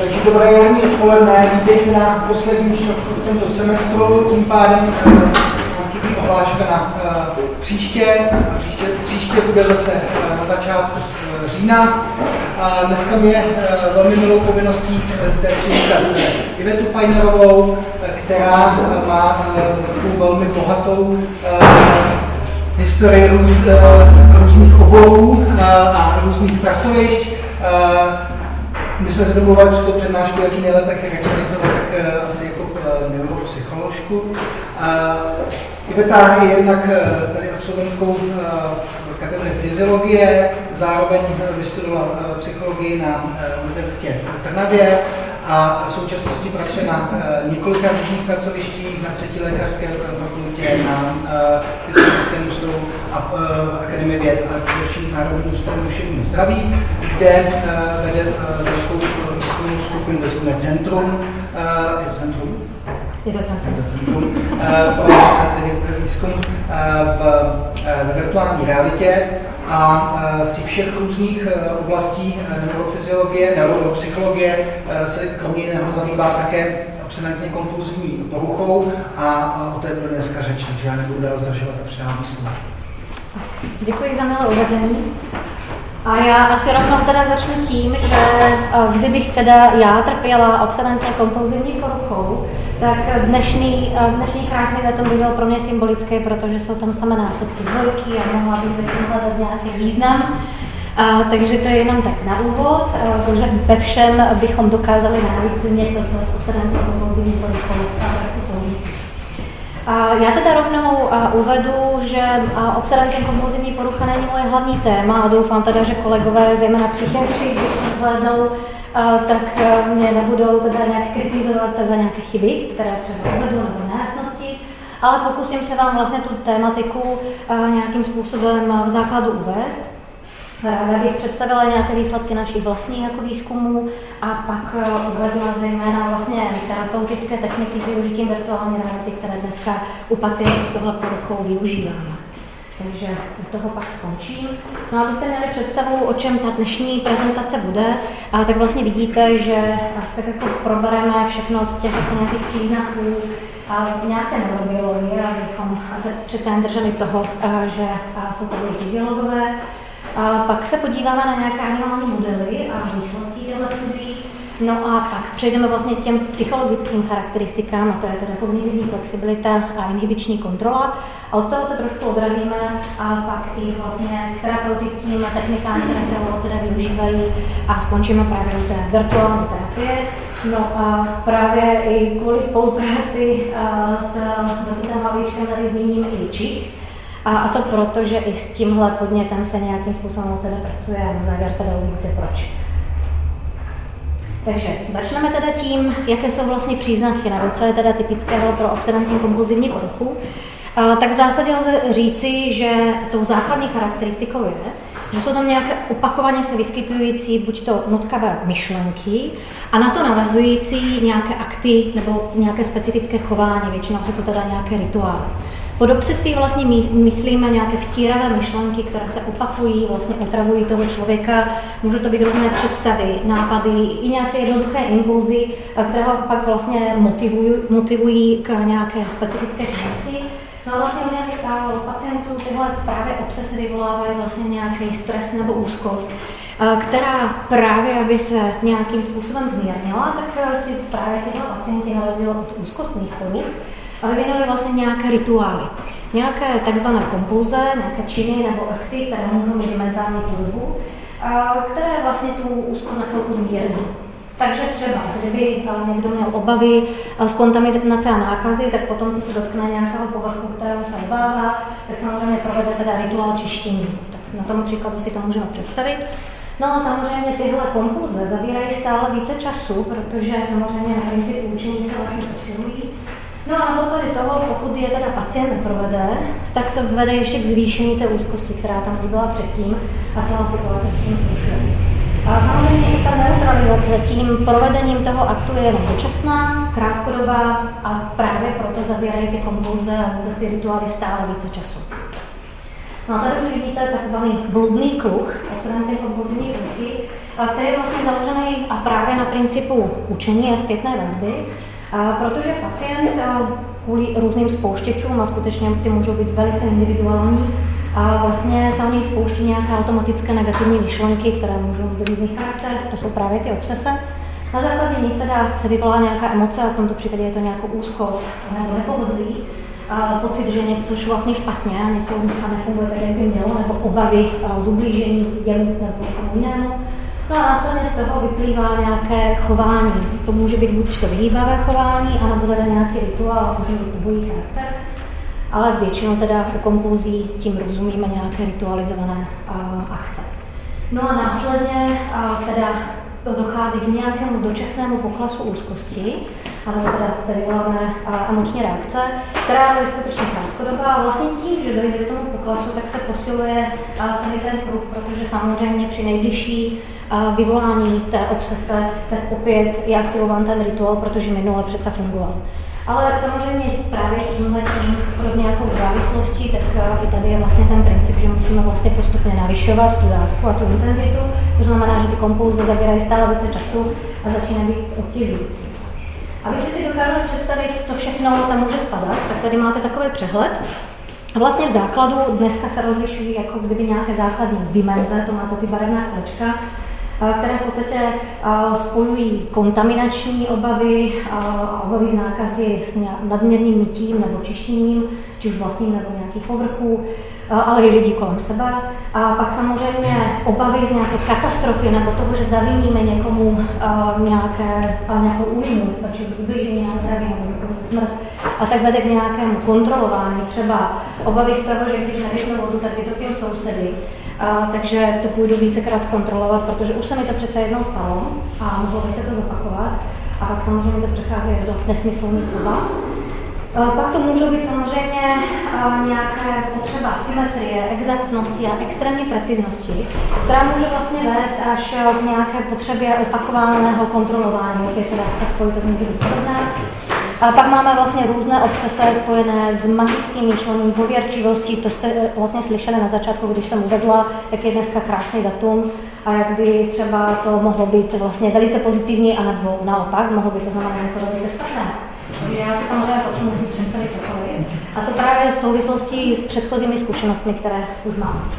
Takže dobré jarní odpoledne, vítejte na posledním čtvrtku v tomto semestru, tím pádem chybí ohláška na uh, příště, a příště, příště bude zase uh, na začátku října. A dneska mi je uh, velmi milou povinností zde přivítat Ivetu Fajnerovou, která má za svou velmi bohatou historii růz, různých oborů a různých pracovišť. My jsme se domluvali před tou přednáškou, jaký nejlépe charakterizovat, tak uh, asi jako uh, neuropsycholožku. Iveta je jednak uh, tady absolventkou katedry fyziologie, zároveň vystudovala psychologii na Univerzitě v Trnavě a v současnosti pracuje na několika různých pracovištích, na třetí lékařské fakultě, na Fyziologickém ústavu a uh, Akademii věd a především Národní ústavu duševního zdraví, kde uh, vede uh, velkou výzkumnou skupinu, výzkumné centrum, uh, je to centrum? Je to centrum. Je to centrum tedy výzkum v, virtuální realitě a z těch všech různých oblastí neurofyziologie, neuropsychologie se kromě jiného zabývá také obsedantně kompulzivní poruchou a o té bude dneska řeč, takže já nebudu dál zdržovat a předám slovo. Děkuji za milé uvedení. A já asi rovnou teda začnu tím, že kdybych teda já trpěla obsedantně kompulzivní poruchou, tak dnešní, dnešní krásný datum by byl pro mě symbolické, protože jsou tam samé násobky dvojky a mohla bych začít hledat nějaký význam. A, takže to je jenom tak na úvod, protože ve všem bychom dokázali najít něco, co s obsedantní kompulzivní poruchou souvisí. Já teda rovnou uvedu, že obsedantní kompulzivní porucha není moje hlavní téma a doufám teda, že kolegové, zejména psychiatři, když to tak mě nebudou teda nějak kritizovat za nějaké chyby, které třeba uvedu nebo nejasnosti, ale pokusím se vám vlastně tu tématiku nějakým způsobem v základu uvést. Ráda bych představila nějaké výsledky našich vlastních jako výzkumů a pak eh, uvedla zejména vlastně terapeutické techniky s využitím virtuální reality, které dneska u pacientů s tohle poruchou využíváme. Takže u toho pak skončím. No abyste měli představu, o čem ta dnešní prezentace bude, a tak vlastně vidíte, že asi tak jako probereme všechno od těch jako nějakých příznaků, a nějaké neurobiologie, abychom se přece jen drželi toho, eh, že jsou tady fyziologové, a pak se podíváme na nějaké animální modely a výsledky těchto studií. No a pak přejdeme vlastně těm psychologickým charakteristikám, a to je teda kognitivní flexibilita a inhibiční kontrola. A od toho se trošku odrazíme a pak i vlastně terapeutickým technikám, které se teda využívají a skončíme právě u té virtuální terapie. No a právě i kvůli spolupráci s Davidem Havlíčkem tady zmíním i Čich, a, a to proto, že i s tímhle podnětem se nějakým způsobem teda pracuje a na závěr teda uvidíte proč. Takže začneme teda tím, jaké jsou vlastně příznaky, nebo co je teda typického pro obsedantní kompulzivní poruchu. A, tak v zásadě lze říci, že tou základní charakteristikou je, že jsou tam nějaké opakovaně se vyskytující buď to nutkavé myšlenky a na to navazující nějaké akty nebo nějaké specifické chování, většinou jsou to teda nějaké rituály. Pod obsesí vlastně myslíme nějaké vtíravé myšlenky, které se opakují, vlastně otravují toho člověka. Můžou to být různé představy, nápady, i nějaké jednoduché impulzy, které ho pak vlastně motivují, motivují k nějaké specifické činnosti. No a vlastně u nějakých pacientů tyhle právě obsese vyvolávají vlastně nějaký stres nebo úzkost, která právě, aby se nějakým způsobem zmírnila, tak si právě tyhle pacienti na od úzkostných poruch vyvinuli vlastně nějaké rituály. Nějaké takzvané kompulze, nějaké činy nebo akty, které můžou mít mentální podobu, které vlastně tu úzkost na chvilku zmírní. Takže třeba, kdyby někdo měl obavy z kontaminace a nákazy, tak potom, co se dotkne nějakého povrchu, kterého se obává, tak samozřejmě provede teda rituál čištění. Tak na tom příkladu si to můžeme představit. No a samozřejmě tyhle kompulze zabírají stále více času, protože samozřejmě na principu učení se vlastně posilují. No a na toho, pokud je teda pacient neprovede, tak to vede ještě k zvýšení té úzkosti, která tam už byla předtím a celá situace s tím zrušuje. A samozřejmě i ta neutralizace tím provedením toho aktu je jenom dočasná, krátkodobá a právě proto zabírají ty kompulze a vůbec ty rituály stále více času. No a tady už vidíte takzvaný bludný kruh, obsedantní kompulzivní kruhy, který je vlastně založený a právě na principu učení a zpětné vazby, protože pacient kvůli různým spouštěčům, a skutečně ty můžou být velice individuální, a vlastně se o něj spouští nějaké automatické negativní myšlenky, které můžou být různých charakter, to jsou právě ty obsese. Na základě nich teda se vyvolá nějaká emoce a v tomto případě je to nějakou úzkost nebo nepohodlí, a pocit, že něco je vlastně špatně něco nefunguje tak, jak by mělo, nebo obavy z ublížení jemu nebo někomu jinému. No a následně z toho vyplývá nějaké chování. To může být buď to vyhýbavé chování, anebo teda nějaký rituál, může být obojí charakter. Ale většinou teda u kompulzí tím rozumíme nějaké ritualizované akce. No a následně a teda dochází k nějakému dočasnému poklesu úzkosti, ano, teda tady voláme emoční reakce, která je skutečně krátkodobá a vlastně tím, že dojde k tomu poklesu, tak se posiluje celý ten kruh, protože samozřejmě při nejbližší vyvolání té obsese, tak opět je aktivován ten rituál, protože minule přece fungoval. Ale samozřejmě právě tímhle tím, podobně jako v závislosti, tak i tady je vlastně ten princip, že musíme vlastně postupně navyšovat tu dávku a tu intenzitu, což znamená, že ty kompulze zabírají stále více času a začínají být obtěžující. Abyste si dokázali představit, co všechno tam může spadat, tak tady máte takový přehled. Vlastně v základu dneska se rozlišují jako kdyby nějaké základní dimenze, to máte ty barevná kolečka, které v podstatě spojují kontaminační obavy, obavy z nákazy s nadměrným mytím nebo čištěním, či už vlastním nebo nějakých povrchů, ale i lidí kolem sebe. A pak samozřejmě obavy z nějaké katastrofy nebo toho, že zaviníme někomu nějaké, nějakou újmu, či ublížení na zdraví nebo dokonce smrt. A tak vede k nějakému kontrolování. Třeba obavy z toho, že když nevypnu vodu, tak vytopím sousedy. A, takže to půjdu vícekrát zkontrolovat, protože už se mi to přece jednou stalo a mohlo by se to zopakovat. A pak samozřejmě to přechází do nesmyslných obav. Pak to můžou být samozřejmě nějaké potřeba symetrie, exaktnosti a extrémní preciznosti, která může vlastně vést až k nějaké potřebě opakovaného kontrolování. Opět teda ta spojitost může být podobná. A pak máme vlastně různé obsese spojené s magickým myšlením, pověrčivostí. To jste eh, vlastně slyšeli na začátku, když jsem uvedla, jak je dneska krásný datum a jak by třeba to mohlo být vlastně velice pozitivní, anebo naopak, mohlo by to znamenat něco velice špatné. Já si samozřejmě potom můžu představit cokoliv. A to právě v souvislosti s předchozími zkušenostmi, které už mám.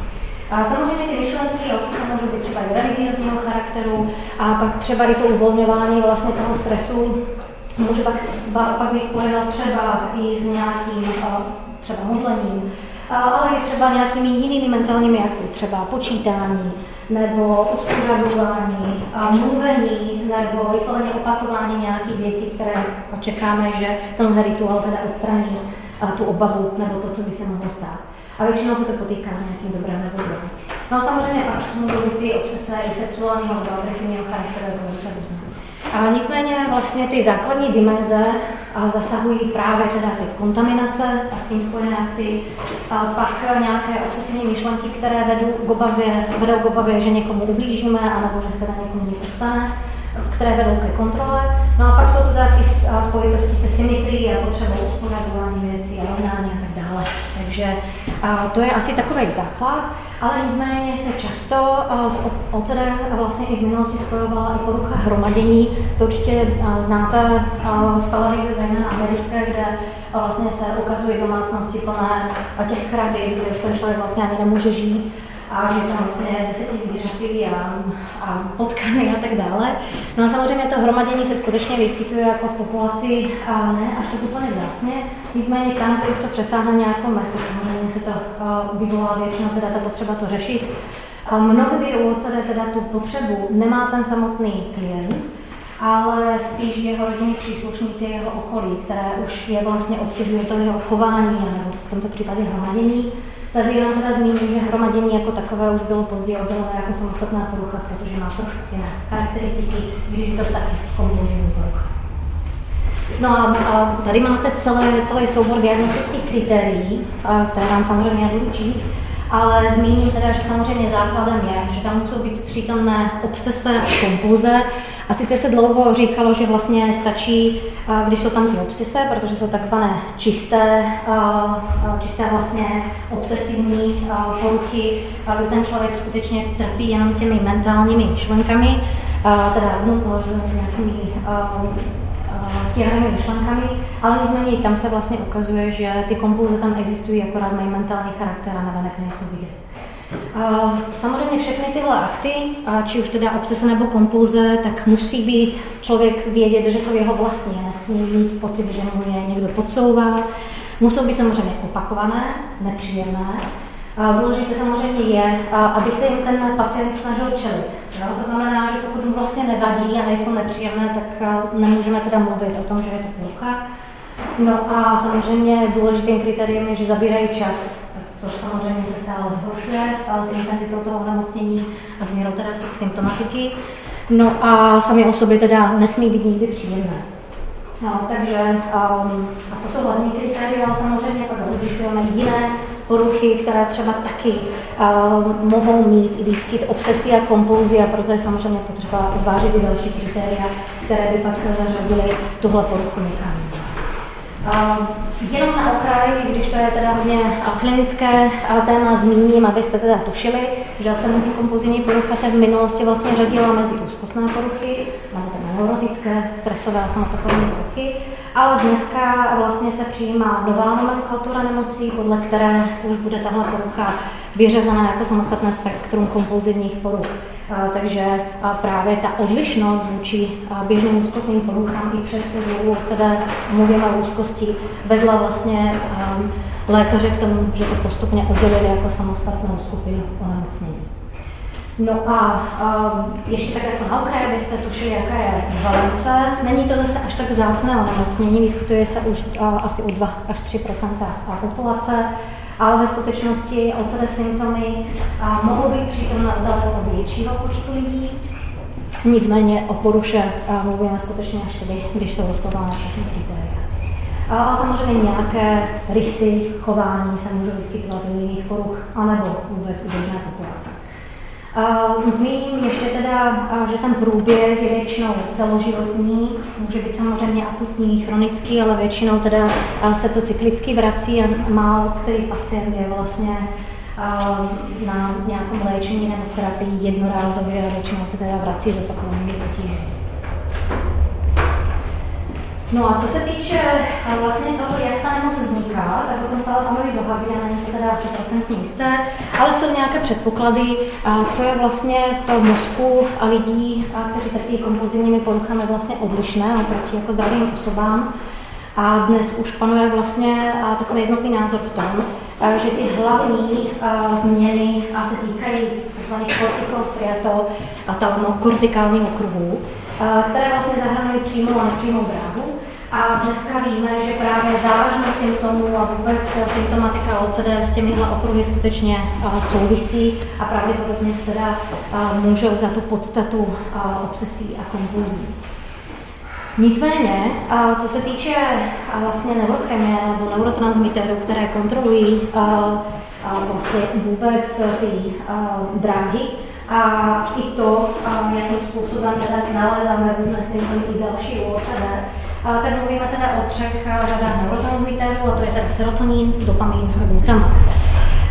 A samozřejmě ty myšlenky obsese můžou být třeba i religiozního charakteru a pak třeba i to uvolňování vlastně toho stresu může pak, pak být spojeno třeba i s nějakým třeba modlením, ale i třeba nějakými jinými mentálními akty, třeba počítání, nebo uspořadování, mluvení, nebo vysloveně opakování nějakých věcí, které očekáme, že tenhle rituál teda odstraní tu obavu nebo to, co by se mohlo stát. A většinou se to potýká s nějakým dobrým nebo zlým. No a samozřejmě pak jsou ty obsese i sexuálního nebo agresivního charakteru velice různé. A nicméně vlastně ty základní dimenze a zasahují právě teda ty kontaminace a s tím spojené akty, a pak nějaké obsesivní myšlenky, které vedou k obavě, vedou k obavě, že někomu ublížíme, anebo že teda někomu něco stane které vedou ke kontrole. No a pak jsou to teda ty spojitosti se symetrií a potřebou uspořádování věcí a rovnání a tak dále. Takže to je asi takový základ, ale nicméně se často z OCD vlastně i v minulosti spojovala i porucha hromadění. To určitě znáte z televize, zejména americké, kde vlastně se ukazují domácnosti plné těch krabic, kde už ten člověk vlastně ani nemůže žít a že tam vlastně deseti zvířaty a, a potkany a tak dále. No a samozřejmě to hromadění se skutečně vyskytuje jako v populaci a ne až to úplně vzácně. Nicméně tam, kde už to přesáhne nějakou mez, tak samozřejmě se to vyvolá většinou teda ta potřeba to řešit. A mnohdy u OCD teda tu potřebu nemá ten samotný klient, ale spíš jeho rodinní příslušníci, jeho okolí, které už je vlastně obtěžuje to jeho chování, nebo v tomto případě hromadění. Tady jenom teda zmíním, že hromadění jako takové už bylo později oddělené jako samostatná porucha, protože má trošku jiné charakteristiky, když je to taky kompulzivní porucha. No a, a tady máte celé, celý soubor diagnostických kritérií, které vám samozřejmě nebudu číst, ale zmíním teda, že samozřejmě základem je, že tam musí být přítomné obsese a kompoze. A sice se dlouho říkalo, že vlastně stačí, když jsou tam ty obsese, protože jsou takzvané čisté, čisté vlastně obsesivní poruchy, kdy ten člověk skutečně trpí jenom těmi mentálními myšlenkami, teda no, nějakými vtíranými myšlenkami, ale nicméně tam se vlastně ukazuje, že ty kompulze tam existují, akorát mají mentální charakter a navenek nejsou vidět. Samozřejmě všechny tyhle akty, či už teda obsese nebo kompulze, tak musí být člověk vědět, že jsou jeho vlastní, nesmí mít pocit, že mu je někdo podsouvá. Musou být samozřejmě opakované, nepříjemné, Důležité samozřejmě je, aby se jim ten pacient snažil čelit. Jo? To znamená, že pokud mu vlastně nevadí a nejsou nepříjemné, tak nemůžeme teda mluvit o tom, že je to porucha. No a samozřejmě důležitým kritériem je, že zabírají čas, což samozřejmě se stále zhoršuje s intenzitou toho onemocnění a s mírou teda symptomatiky. No a sami o sobě teda nesmí být nikdy příjemné. No, takže um, a to jsou hlavní kritéria, ale samozřejmě pak rozlišujeme jiné poruchy, které třeba taky uh, mohou mít i výskyt obsesí a kompulzí a proto je samozřejmě potřeba zvážit i další kritéria, které by pak zařadily tuhle poruchu někam. Uh, jenom na okraj, když to je teda hodně klinické téma, zmíním, abyste teda tušili, že akcentní kompulzivní porucha se v minulosti vlastně řadila mezi úzkostné poruchy, nebo neurotické, stresové a samatoformní poruchy, ale dneska vlastně se přijímá nová nomenklatura nemocí, podle které už bude tahle porucha vyřazena jako samostatné spektrum kompulzivních poruch. Takže právě ta odlišnost vůči běžným úzkostným poruchám, i přes že u OCD mluvíme o úzkosti, vedla vlastně lékaře k tomu, že to postupně oddělili jako samostatnou skupinu onemocnění. No a um, ještě tak jako na okraj, abyste tušili, jaká je valence. Není to zase až tak zácné onemocnění, vyskytuje se už uh, asi u 2 až 3% populace, ale ve skutečnosti OCD symptomy uh, mohou být přítomné u daleko většího počtu lidí. Nicméně o poruše uh, mluvíme skutečně až tedy, když jsou rozpoznány všechny kritéria. A samozřejmě nějaké rysy chování se můžou vyskytovat u jiných poruch, anebo vůbec u běžné populace. Zmíním ještě teda, že ten průběh je většinou celoživotní, může být samozřejmě akutní, chronický, ale většinou teda se to cyklicky vrací a málo který pacient je vlastně na nějakém léčení nebo v terapii jednorázově a většinou se teda vrací s opakovanými potížemi. No a co se týče eh, vlastně toho, jak ta nemoc vzniká, tak o tom stále panují dohady a není to teda 100% jisté, ale jsou nějaké předpoklady, co je vlastně v mozku a lidí, kteří trpí kompulzivními poruchami, vlastně odlišné oproti jako zdravým osobám. A dnes už panuje vlastně takový jednotný názor v tom, že ty hlavní změny se týkají tzv. kortikostriato a talamokortikálního kruhu, které vlastně zahrnují přímou a nepřímou dráhu. A dneska víme, že právě závažnost symptomů a vůbec symptomatika OCD s těmihle okruhy skutečně souvisí a pravděpodobně teda můžou za tu podstatu obsesí a kompulzí. Nicméně, co se týče vlastně neurochemie nebo neurotransmiterů, které kontrolují vlastně vůbec ty dráhy, a i to, jakým způsobem teda nalézáme různé symptomy i další OCD, tak mluvíme teda o třech eh, řadách neurotransmiterů, a to je teda serotonin, dopamin a glutamat.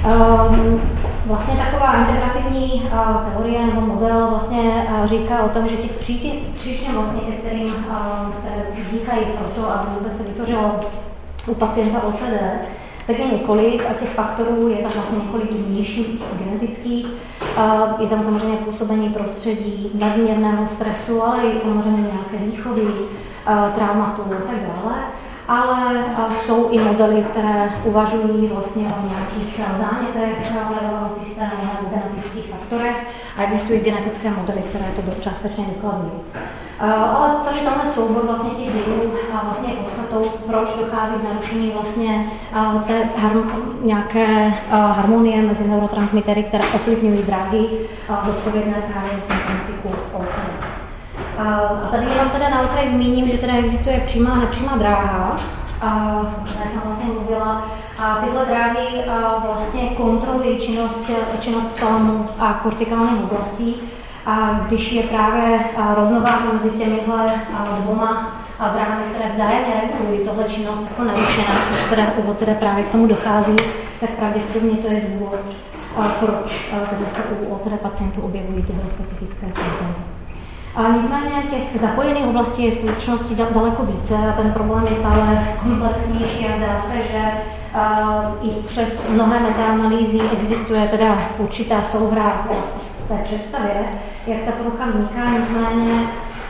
Um, vlastně taková integrativní uh, teorie nebo model vlastně uh, říká o tom, že těch příčin, vlastně, ke kterým uh, vznikají proto, aby vůbec se vytvořilo u pacienta OCD, tak je několik a těch faktorů je tam vlastně několik vnějších genetických. Je tam samozřejmě působení prostředí, nadměrného stresu, ale i samozřejmě nějaké výchovy, traumatu a tak dále. Ale jsou i modely, které uvažují vlastně o nějakých zánětech nervového systému nebo genetických faktorech a existují genetické modely, které to částečně vykladují. Ale celý tenhle soubor vlastně těch dějů vlastně je podstatou, proč dochází k narušení vlastně té harm, nějaké harmonie mezi neurotransmitery, které ovlivňují dráhy zodpovědné právě za symptomatiku OCD. A tady jenom teda na okraj zmíním, že teda existuje přímá a nepřímá dráha. o které jsem vlastně mluvila. A tyhle dráhy vlastně kontrolují činnost, činnost talamu a kortikálních oblastí. A když je právě rovnováha mezi těmihle dvoma dráhami, které vzájemně regulují tohle činnost jako narušená, což teda u OCD právě k tomu dochází, tak pravděpodobně to je důvod, proč tady se u OCD pacientů objevují tyhle specifické symptomy. A nicméně těch zapojených oblastí je skutečnosti daleko více a ten problém je stále komplexnější a zdá se, že uh, i přes mnohé metaanalýzy existuje teda určitá souhra v té představě, jak ta porucha vzniká, nicméně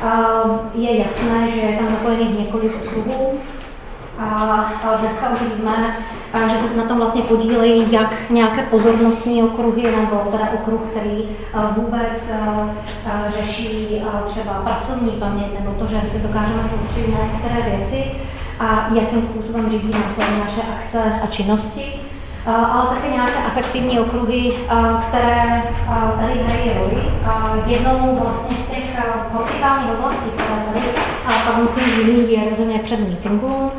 uh, je jasné, že je tam zapojených několik okruhů a dneska už víme, že se na tom vlastně podílejí jak nějaké pozornostní okruhy, nebo teda okruh, který vůbec řeší třeba pracovní paměť, nebo to, že se dokážeme soustředit na některé věci a jakým způsobem řídí následně naše akce a činnosti, ale také nějaké afektivní okruhy, které tady hrají roli. Jednou vlastně z těch kortikálních oblastí, které tady pak musím zmínit, je rozhodně přední cingulum,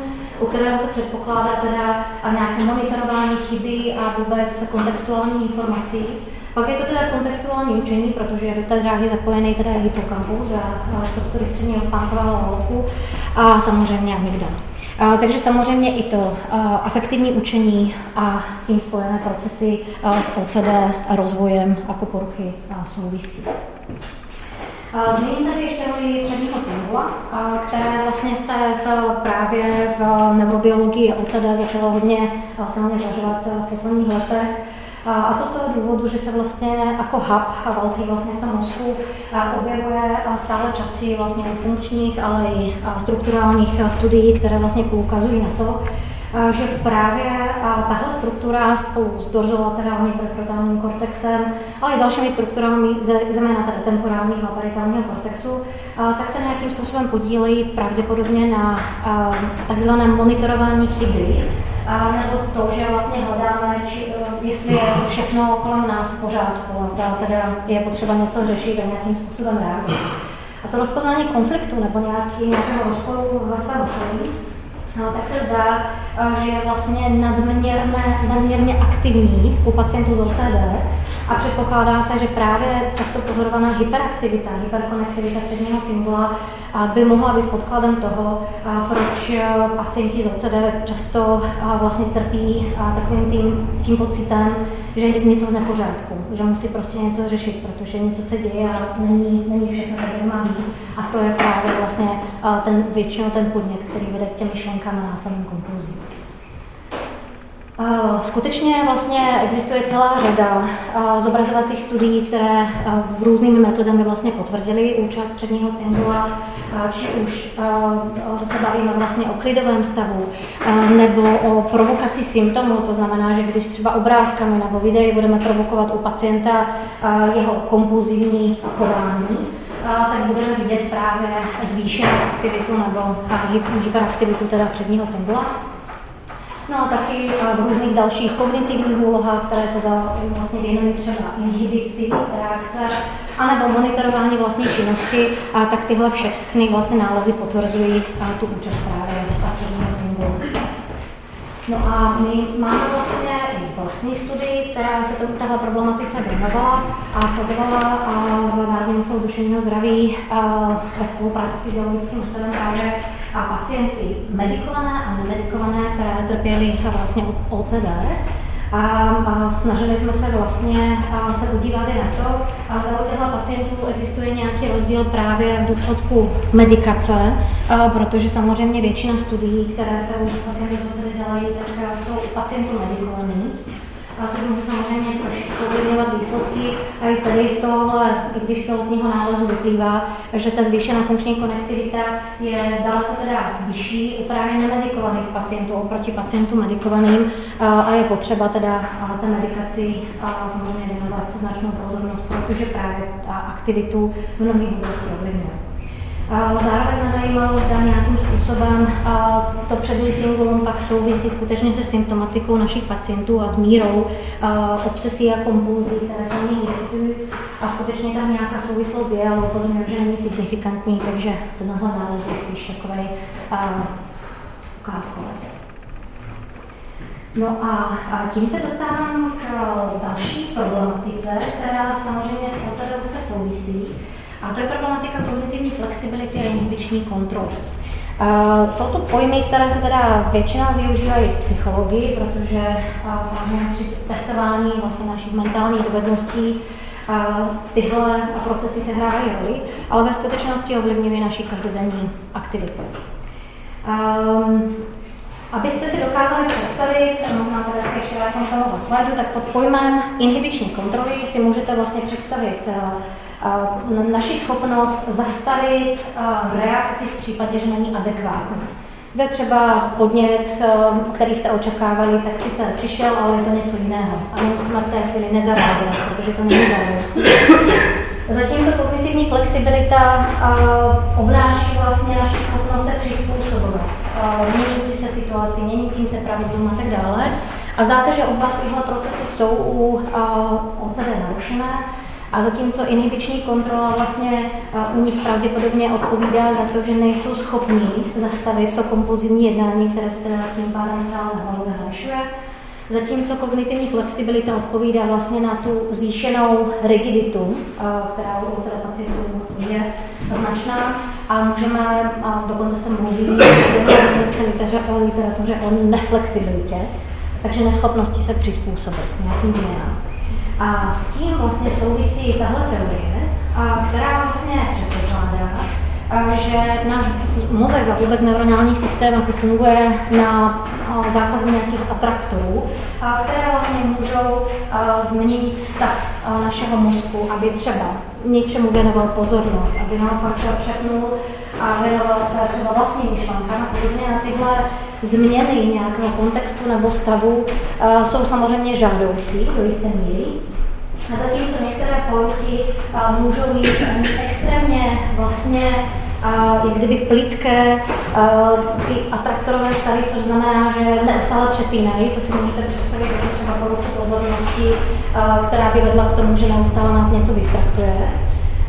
u kterého se předpokládá teda nějaké monitorování chyby a vůbec kontextuální informací. Pak je to teda kontextuální učení, protože je do té dráhy zapojený teda hypokampus a struktury středního spánkového loku a samozřejmě amygdala. A, takže samozřejmě i to a, afektivní učení a s tím spojené procesy a, s OCD a rozvojem jako poruchy a, souvisí. Zmíním tady ještě roli předního cingula, které vlastně se v, právě v neurobiologii OCD začalo hodně silně zvažovat v posledních letech. A to z toho důvodu, že se vlastně jako hub velký vlastně v tom mozku objevuje stále častěji vlastně u funkčních, ale i strukturálních studií, které vlastně poukazují na to, že právě tahle struktura spolu s dorzolaterálním prefrontálním kortexem, ale i dalšími strukturami, zejména teda temporálního a paritálního kortexu, tak se nějakým způsobem podílejí pravděpodobně na takzvaném monitorování chyby, a nebo to, že vlastně hledáme, či, e, jestli je všechno kolem nás v pořádku a zdá teda je potřeba něco řešit a nějakým způsobem reagovat. A to rozpoznání konfliktu nebo nějaký, nějakého rozporu ve svém okolí No, tak se zdá, eh, že je vlastně nadměrné, nadměrně aktivní u pacientů z OCD a předpokládá se, že právě často pozorovaná hyperaktivita, hyperkonektivita předního cingula by mohla být podkladem toho, proč eh, pacienti z OCD často vlastně trpí takovým tím, tím pocitem, že je něco v nepořádku, že musí prostě něco řešit, protože něco se děje a není, není všechno tak, jak má být. A to je právě vlastně ten, většinou ten podnět, který vede k těm myšlenkám a následným konkluzím. Skutečně vlastně existuje celá řada zobrazovacích studií, které v různými metodami vlastně potvrdily účast předního cingula, či už se bavíme vlastně o klidovém stavu, nebo o provokaci symptomů, to znamená, že když třeba obrázkami nebo videí budeme provokovat u pacienta jeho kompulzivní chování, tak budeme vidět právě zvýšenou aktivitu nebo hyperaktivitu teda předního cingula. No a taky v různých dalších kognitivních úlohách, které se za, vlastně věnují třeba inhibici reakce, anebo monitorování vlastní činnosti, a tak tyhle všechny vlastně nálezy potvrzují tu účast právě předního No a my máme vlastně vlastní studii, která se to, tahle problematice věnovala a sledovala v Národním ústavu duševního zdraví ve spolupráci s fyziologickým ústavem právě a pacienty medikované a nemedikované, které trpěly vlastně OCD. A, snažili jsme se vlastně se podívat i na to, a zda u těchto pacientů existuje nějaký rozdíl právě v důsledku medikace, protože samozřejmě většina studií, které se u pacientů dělají, tak jsou u pacientů medikovaných což může samozřejmě trošičku ovlivňovat výsledky. A i tady z tohohle, i když pilotního nálezu vyplývá, že ta zvýšená funkční konektivita je daleko teda vyšší u právě nemedikovaných pacientů oproti pacientům medikovaným a je potřeba teda té medikaci samozřejmě věnovat značnou pozornost, protože právě ta aktivitu mnohých oblastí ovlivňuje. Zároveň mě zajímalo, zda nějakým způsobem to předlicingulum pak souvisí skutečně se symptomatikou našich pacientů a s mírou obsesí a kompulzí, které se nich vyskytují. A skutečně tam nějaká souvislost je, ale upozorňuji, že není signifikantní, takže tenhle nález je spíš takový ukázkové. No a, a tím se dostávám k další problematice, která samozřejmě s OCD se souvisí, a to je problematika kognitivní flexibility a inhibiční kontroly. Uh, jsou to pojmy, které se teda většinou využívají v psychologii, protože uh, při testování vlastně našich mentálních dovedností uh, tyhle procesy se hrávají roli, ale ve skutečnosti ovlivňují naši každodenní aktivitu. Um, Abyste si dokázali představit, možná teda se ještě vrátím toho slajdu, tak pod pojmem inhibiční kontroly si můžete vlastně představit naši schopnost zastavit reakci v případě, že není adekvátní. Kde třeba podnět, který jste očekávali, tak sice nepřišel, ale je to něco jiného. A nemusíme v té chvíli nezareagovat, protože to není žádoucí. Zatímco kognitivní flexibilita obnáší vlastně naši schopnost se přizpůsobovat měnící se situaci, měnícím se pravidlům a tak dále. A zdá se, že oba tyhle procesy jsou u OCD narušené. A zatímco inhibiční kontrola vlastně u nich pravděpodobně odpovídá za to, že nejsou schopní zastavit to kompulzivní jednání, které se teda tím pádem stále hlavně narušuje, zatímco kognitivní flexibilita odpovídá vlastně na tu zvýšenou rigiditu, která u pacientů je značná a můžeme, a dokonce se mluví v literatuře o neflexibilitě, takže neschopnosti se přizpůsobit nějakým změnám. A s tím vlastně souvisí tahle teorie, a která vlastně předpokládá, že náš mozek a vůbec neuronální systém jako funguje na základě nějakých atraktorů, které vlastně můžou změnit stav našeho mozku, aby třeba něčemu věnoval pozornost, aby naopak přepnul a věnoval se třeba vlastním myšlenkám a podobně. A tyhle změny nějakého kontextu nebo stavu jsou samozřejmě žádoucí do jisté míry. A zatímco některé poruchy můžou mít extrémně vlastně jak kdyby plitké ty atraktorové stavy, což znamená, že neustále přepínají, to si můžete představit jako třeba poruchu pozornosti, která by vedla k tomu, že neustále nás něco distraktuje.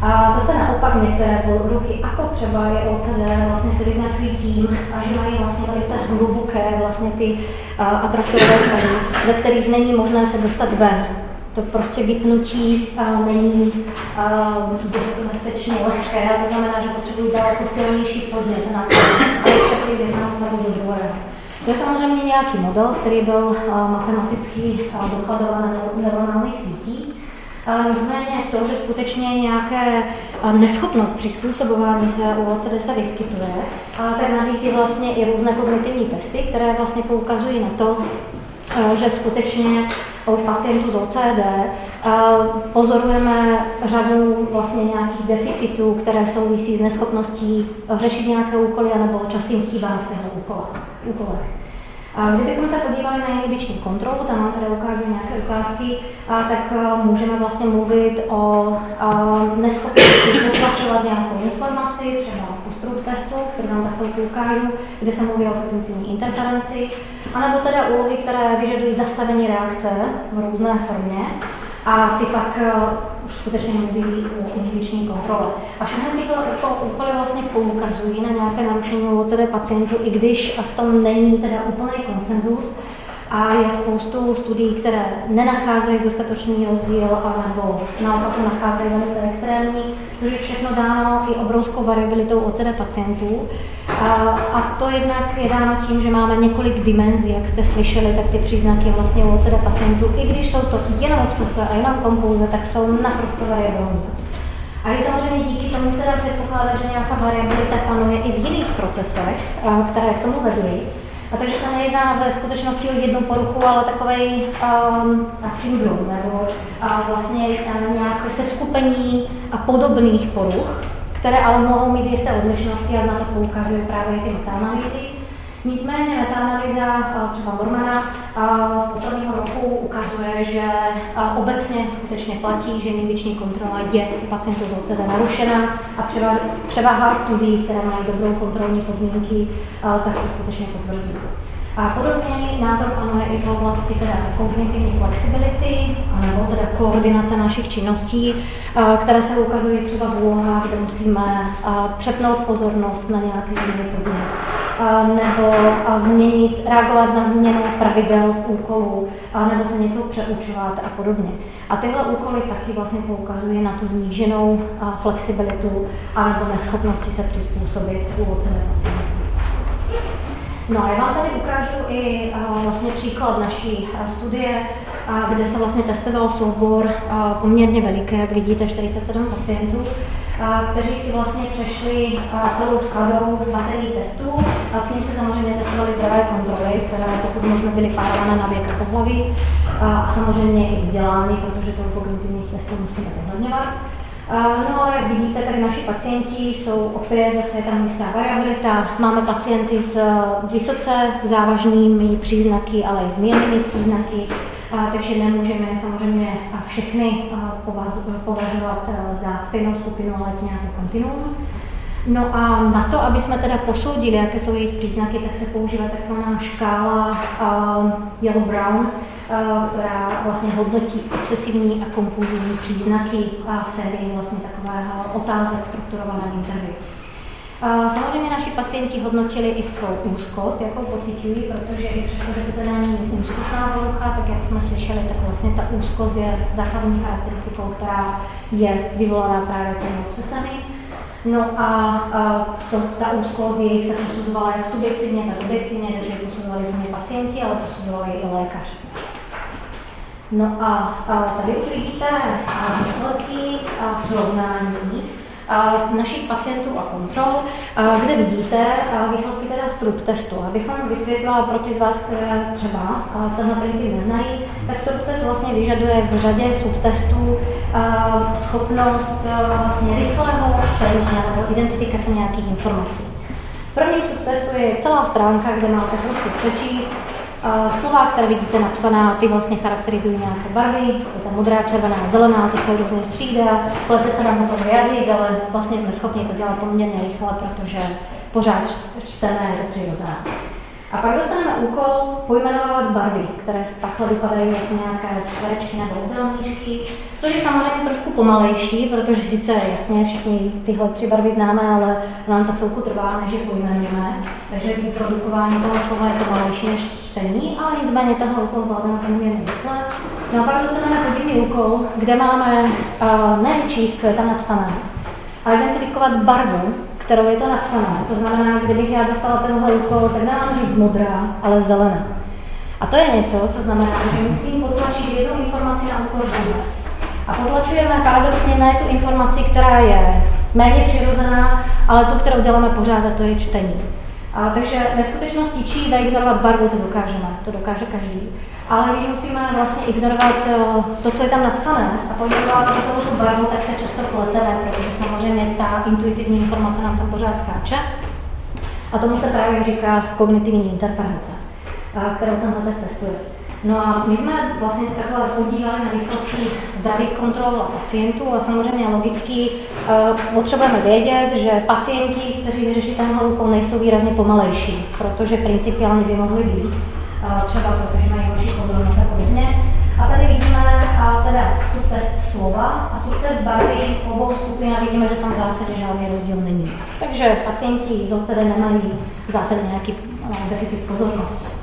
A zase naopak některé poruchy, jako třeba je OCD, vlastně se vyznačují tím, že mají vlastně velice hluboké vlastně ty atraktorové stavy, ze kterých není možné se dostat ven to prostě vypnutí není uh, dostatečně lehké, a to znamená, že potřebují daleko silnější podnět na to, aby přešli z jednoho stavu do druhého. To je samozřejmě nějaký model, který byl uh, matematicky uh, dokladován na neuronálních sítích. Nicméně to, že skutečně nějaké neschopnost přizpůsobování se u OCD se vyskytuje, tak nabízí vlastně i různé kognitivní testy, které vlastně poukazují na to, že skutečně u pacientů z OCD pozorujeme řadu vlastně nějakých deficitů, které souvisí s neschopností řešit nějaké úkoly nebo častým chybám v těchto úkolech. A kdybychom se podívali na inhibiční kontrolu, tam vám tady ukážu nějaké ukázky, a tak můžeme vlastně mluvit o neschopnosti potlačovat nějakou informaci, třeba testu, který vám za chvilku ukážu, kde se mluví o kognitivní interferenci, anebo teda úlohy, které vyžadují zastavení reakce v různé formě a ty pak uh, už skutečně mluví o inhibiční kontrole. A všechny tyto úkoly vlastně poukazují na nějaké narušení OCD pacientů, i když v tom není teda úplný konsenzus, a je spoustu studií, které nenacházejí dostatečný rozdíl, nebo naopak nacházejí velice extrémní, což je všechno dáno i obrovskou variabilitou OCD pacientů. A, a to jednak je dáno tím, že máme několik dimenzí, jak jste slyšeli, tak ty příznaky vlastně u OCD pacientů, i když jsou to jenom obsese a jenom kompouze, tak jsou naprosto variabilní. A i samozřejmě díky tomu se dá předpokládat, že nějaká variabilita panuje i v jiných procesech, které k tomu vedly. A takže se nejedná ve skutečnosti o jednu poruchu, ale takový um, syndrom nebo uh, vlastně uh, nějaké seskupení podobných poruch, které ale mohou mít jisté odlišnosti a na to poukazují právě ty metaanalýzy. Nicméně metaanalýza třeba Normana z posledního roku ukazuje, že obecně skutečně platí, že inhibiční kontrola je u pacientů z OCD narušená a převáha studií, které mají dobrou kontrolní podmínky, tak to skutečně potvrzují. A podobně názor panuje i v oblasti teda kognitivní flexibility, nebo teda koordinace našich činností, které se ukazují třeba v úlohách, kde musíme přepnout pozornost na nějaký jiný podnět. nebo změnit, reagovat na změnu pravidel v úkolu, nebo se něco přeučovat a podobně. A tyhle úkoly taky vlastně poukazují na tu zníženou flexibilitu a nebo neschopnosti se přizpůsobit úloze No já vám tady ukážu i uh, vlastně příklad naší uh, studie, uh, kde se vlastně testoval soubor poměrně veliký, jak vidíte, 47 pacientů, kteří si vlastně přešli celou skladou baterií testů. K ním se samozřejmě testovaly zdravé kontroly, které pokud možno byly párované na věk a pohlaví a samozřejmě i vzdělání, protože to kognitivních testů musíme zohledňovat. No ale jak vidíte, tak naši pacienti jsou opět zase tam jistá variabilita. Máme pacienty s eh, vysoce závažnými příznaky, ale i s mírnými příznaky, takže nemůžeme samozřejmě všechny považovat eh, za stejnou skupinu, ale nějakou kontinuum. No a na to, aby jsme teda posoudili, jaké jsou jejich příznaky, tak se používá takzvaná škála Yellow-Brown, Eh, která vlastně hodnotí obsesivní a kompulzivní příznaky a v sérii vlastně takového otázek strukturovaného interview. Eh, samozřejmě naši pacienti hodnotili i svou úzkost, jakou pocitují, protože i přesto, že to teda není úzkostná porucha, tak jak jsme slyšeli, tak vlastně ta úzkost je základní charakteristikou, která je vyvolaná právě těmi obsesemi. No a, a to, ta úzkost jejich se posuzovala jak subjektivně, tak objektivně, takže posuzovali sami pacienti, ale posuzovali i lékař. No a, a tady už vidíte výsledky a srovnání našich pacientů a kontrol, kde vidíte výsledky teda strup testu. Abychom vysvětlila pro ty z vás, které třeba tenhle princip neznají, tak strup test vlastně vyžaduje v řadě subtestů schopnost vlastně rychlého čtení nebo identifikace nějakých informací. Prvním subtestu je celá stránka, kde máte prostě přečíst Slova, které vidíte napsaná, ty vlastně charakterizují nějaké barvy, je tam modrá, červená, zelená, to se různě střídá, plete se nám toho jazyk, ale vlastně jsme schopni to dělat poměrně rychle, protože pořád čteme, je to přirozené. A pak dostaneme úkol pojmenovat barvy, které takhle vypadají jako nějaké čtverečky nebo obdelníčky, což je samozřejmě trošku pomalejší, protože sice jasně všichni tyhle tři barvy známe, ale nám to chvilku trvá, než je pojmenujeme. Takže vyprodukování toho slova je pomalejší než čtení, ale nicméně tenhle úkol zvládneme poměrně rychle. No a pak dostaneme podivný úkol, kde máme uh, ne číst, co je tam napsané, a identifikovat barvu, kterou je to napsané. To znamená, že kdybych já dostala tenhle úkol, tak nemám říct modrá, ale zelená. A to je něco, co znamená, že musím potlačit jednu informaci na úkol druhé. A potlačujeme paradoxně ne tu informaci, která je méně přirozená, ale tu, kterou děláme pořád, a to je čtení. A, takže ve skutečnosti číst a ignorovat barvu to dokážeme, to dokáže každý. Ale když musíme vlastně ignorovat eh, to, co je tam napsané a pojmenovat takovou tu barvu, tak se často pleteme, protože samozřejmě ta intuitivní informace nám tam pořád skáče. A tomu se právě říká kognitivní interference, kterou tenhle test testuje. No a my jsme vlastně takhle podívali na výsledky zdravých kontrol pacientů a samozřejmě logicky uh, potřebujeme vědět, že pacienti, kteří vyřeší tenhle úkol, nejsou výrazně pomalejší, protože principiálně by mohli být, uh, třeba protože mají horší pozornost a podobně. A tady vidíme a teda subtest slova a subtest barvy obou skupin a vidíme, že tam v zásadě žádný rozdíl není. Takže pacienti z OCD nemají v zásadě nějaký uh, deficit pozornosti.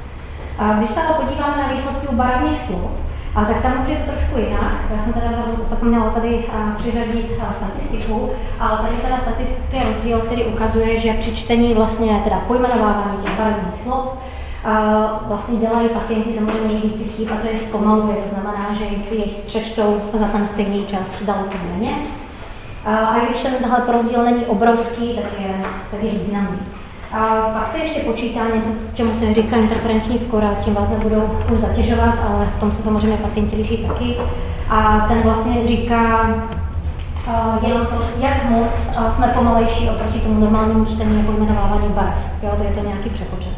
A když se ale podíváme na výsledky u barevných slov, a tak tam už je to trošku jinak. Já jsem teda zapomněla tady přiřadit statistiku, ale tady je teda statistický rozdíl, který ukazuje, že při čtení vlastně teda pojmenovávání těch barevných slov a vlastně dělají pacienti samozřejmě nejvíce chyb a to je zpomaluje, to znamená, že jich přečtou za ten stejný čas daleko méně. A když tenhle rozdíl není obrovský, tak je, tak je významný. A pak se ještě počítá něco, čemu se říká interferenční skora, tím vás nebudou už zatěžovat, ale v tom se samozřejmě pacienti liší taky. A ten vlastně říká uh, jenom to, jak moc uh, jsme pomalejší oproti tomu normálnímu čtení a pojmenovávání barev. Jo, to je to nějaký přepočet.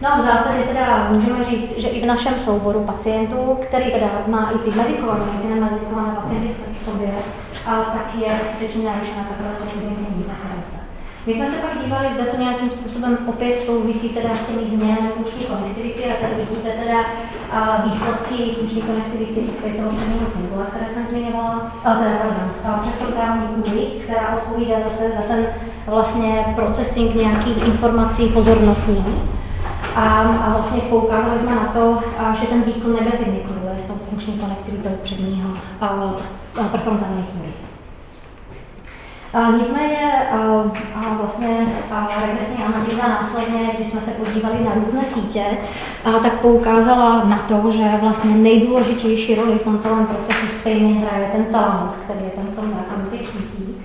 No a v zásadě teda můžeme říct, že i v našem souboru pacientů, který teda má i ty medikované, ty nemedikované pacienty v sobě, a tak je skutečně narušena taková kognitivní interference. My jsme se pak dívali, zda to nějakým způsobem opět souvisí teda s těmi změnami funkční konektivity a tady vidíte teda a výsledky funkční konektivity toho předního symbole, které jsem zmiňovala, a teda pardon, předprogramní kůly, která odpovídá zase za ten vlastně procesing nějakých informací pozornostní. A, a vlastně poukázali jsme na to, a, že ten výkon negativně koreluje s tou funkční konektivitou předního a, a prefrontální kůry. Nicméně a vlastně a regresní analýza následně, když jsme se podívali na různé sítě, a, tak poukázala na to, že vlastně nejdůležitější roli v tom celém procesu stejně hraje ten talamus, který je tam v tom základu těch sítí,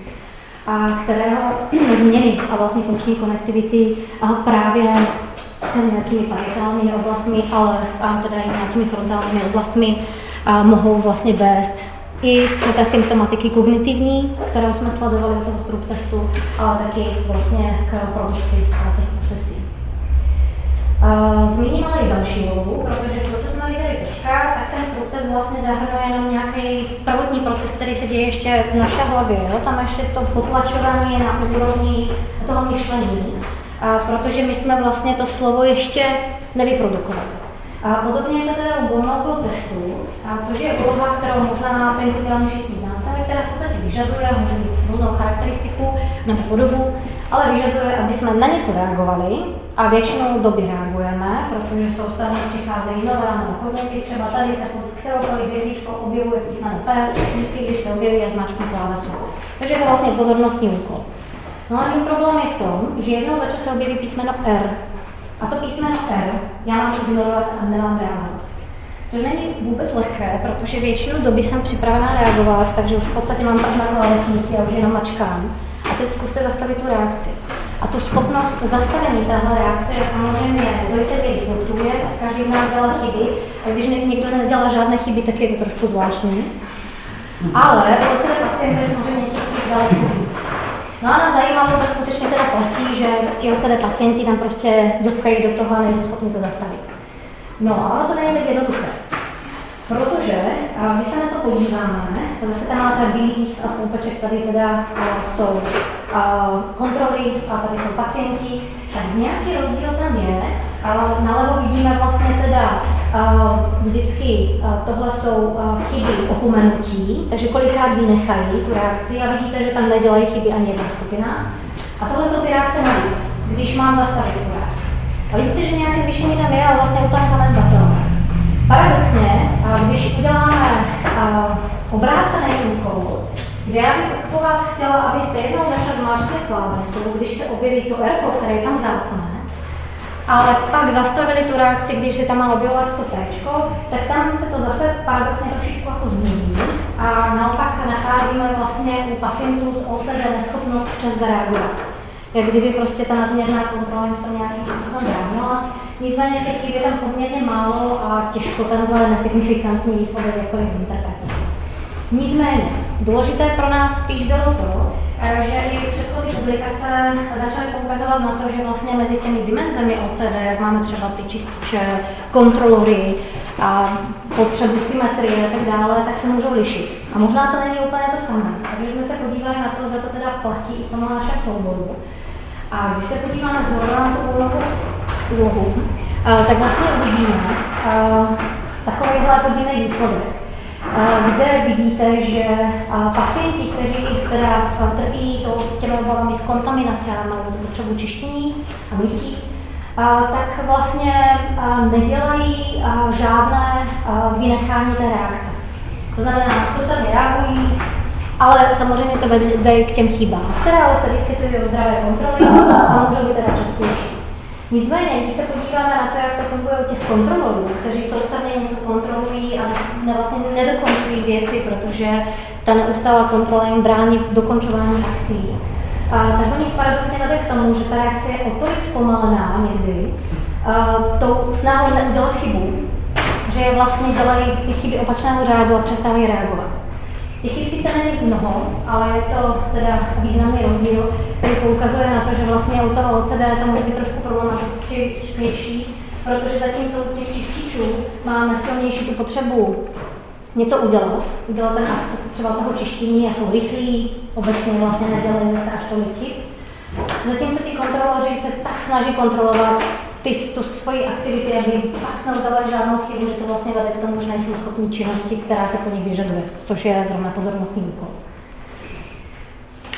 a kterého změny a vlastně funkční konektivity právě s nějakými parietálními oblastmi, ale a teda i nějakými frontálními oblastmi a mohou vlastně vést i k té symptomatiky kognitivní, kterou jsme sledovali u toho strup testu, ale taky vlastně k produkci těch procesí. Zmíním ale i další úlohu, protože to, co jsme viděli teďka, tak ten strup test vlastně zahrnuje jenom nějaký prvotní proces, který se děje ještě v naší hlavě. Jo? Tam ještě to potlačování na úrovni toho myšlení, protože my jsme vlastně to slovo ještě nevyprodukovali. A podobně je to teda u Bonalgo testu, a což je úloha, kterou možná principiálně všichni znáte, která v podstatě vyžaduje, může mít různou charakteristiku nebo podobu, ale vyžaduje, aby jsme na něco reagovali a většinou doby reagujeme, protože jsou stále přicházejí nové nebo podněty, třeba tady se pod kteroukoliv hvězdičkou objevuje písmeno P, vždycky, když se objeví, je značku klávesu. Takže je to vlastně pozornostní úkol. No a problém je v tom, že jednou za čas se objeví písmeno R. A to písmeno R já mám ignorovat a nemám reagovat. Což není vůbec lehké, protože většinu doby jsem připravená reagovat, takže už v podstatě mám prst na klávesnici a už jenom mačkám. A teď zkuste zastavit tu reakci. A tu schopnost zastavení téhle reakce je samozřejmě do jisté míry fluktuje, každý z nás dělá chyby, a když někdo nedělá žádné chyby, tak je to trošku zvláštní. Ale u celé je samozřejmě daleko. No a na zajímavost to skutečně teda platí, že ti OCD pacienti tam prostě dotkají do toho a nejsou schopni to zastavit. No, ale to není tak jednoduché. Protože, když se na to podíváme, zase tam máte bílých a sloupeček, tady teda jsou kontroly a tady jsou pacienti, tak nějaký rozdíl tam je. Nalevo vidíme vlastně teda vždycky tohle jsou chyby opomenutí, takže kolikrát vynechají tu reakci a vidíte, že tam nedělají chyby ani jedna skupina. A tohle jsou ty reakce navíc, když mám zastavit tu reakci. A vidíte, že nějaké zvýšení tam je, ale vlastně úplně zanedbatelné. Paradoxně, když uděláme obrácený úkol, kde já bych po vás chtěla, abyste jednou za čas zmáčkli klávesu, když se objeví to R, které je tam zácné, ale pak zastavili tu reakci, když se tam má objevovat to P, tak tam se to zase paradoxně trošičku jako změní a naopak nacházíme vlastně u pacientů s OCD neschopnost včas zareagovat. Jak kdyby prostě ta nadměrná kontrola v tom nějakým způsobem bránila. Nicméně těch chyb je tam poměrně málo a těžko tenhle nesignifikantní výsledek jakkoliv interpretovat. Nicméně, důležité pro nás spíš bylo to, eh, že i předchozí publikace začaly poukazovat na to, že vlastně mezi těmi dimenzemi OCD, jak máme třeba ty čističe, kontrolory a potřebu symetrie a tak dále, tak se můžou lišit. A možná to není úplně to samé. Takže jsme se podívali na to, zda to teda platí i v tomhle našem souboru. A když se podíváme znovu na tu úlohu, úlohu eh, tak vlastně uvidíme eh, takovýhle podivný výsledek kde vidíte, že pacienti, kteří teda trpí to, těmi obavami z kontaminace a mají tu potřebu čištění a mytí, tak vlastně nedělají žádné vynechání té reakce. To znamená, co tam reagují, ale samozřejmě to vede k těm chybám, které ale se vyskytují v zdravé kontroly a můžou být teda častější. Nicméně, když se podíváme na to, jak to funguje u těch kontrolorů, kteří soustavně něco kontrolují a ne, vlastně nedokončují věci, protože ta neustálá kontrola jim brání v dokončování akcí, a, tak u nich paradoxně vede k tomu, že ta reakce je o tolik zpomalená někdy, a, tou snahou neudělat chybu, že je vlastně dělají ty chyby opačného řádu a přestávají reagovat. Těch chyb sice není mnoho, ale je to teda významný rozdíl, který poukazuje na to, že vlastně u toho OCD to může být trošku problematičnější, protože zatímco u těch čističů máme silnější tu potřebu něco udělat, udělat ten akt třeba toho čištění a jsou rychlí, obecně vlastně nedělají zase až tolik chyb. Zatímco ti kontroloři se tak snaží kontrolovat ty, tu svoji aktivity, aby pak neudělali žádnou chybu, že to vlastně vede k tomu, že nejsou schopni činnosti, která se po nich vyžaduje, což je zrovna pozornostní úkol.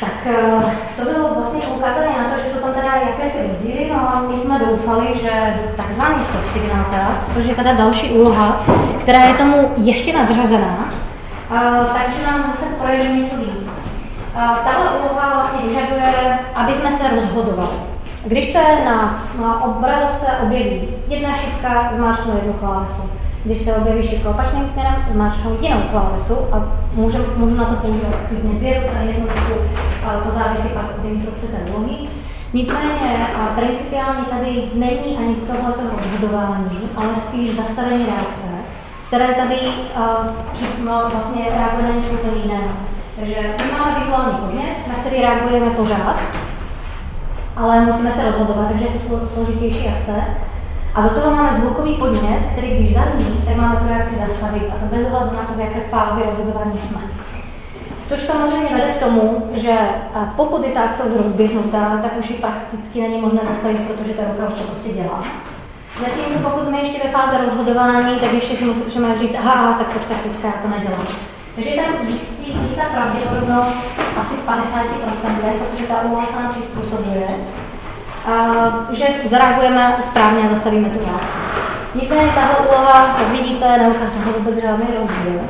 Tak eh, to bylo vlastně poukázané na to, že jsou tam teda jakési rozdíly, no a my jsme doufali, že takzvaný stop signal task, což je teda další úloha, která je tomu ještě nadřazená, takže nám zase projeví něco víc. Tahle úloha vlastně vyžaduje, aby jsme se rozhodovali. Když se na, na obrazovce objeví jedna šipka, zmáčknu jednu klávesu. Když se objeví šipka opačným směrem, zmáčknu jinou klávesu a můžu, můžu na to používat klidně dvě ruce, jednu ruku, to závisí pak od instrukce té úlohy. Nicméně principiálně tady není ani tohleto rozhodování, ale spíš zastavení reakce, které tady uh, vlastně reaguje na něco úplně jiného. Takže my máme vizuální podnět, na který reagujeme pořád, ale musíme se rozhodovat, takže je to složitější akce. A do toho máme zvukový podnět, který když zazní, tak máme tu reakci zastavit, a to bez ohledu na to, v jaké fázi rozhodování jsme. Což samozřejmě vede k tomu, že pokud je ta akce už rozběhnutá, tak už ji prakticky není možné zastavit, protože ta ruka už to prostě dělá. Zatímco pokud jsme ještě ve fázi rozhodování, tak ještě si můžeme říct, aha, tak počkat, teďka já to nedělám. Takže je tam jistý, jistá pravděpodobnost asi v 50%, protože ta úloha se nám přizpůsobuje, že zareagujeme správně a zastavíme tu reakci. Nicméně tahle úloha, jak vidíte, neuchází se vůbec žádný rozdíl.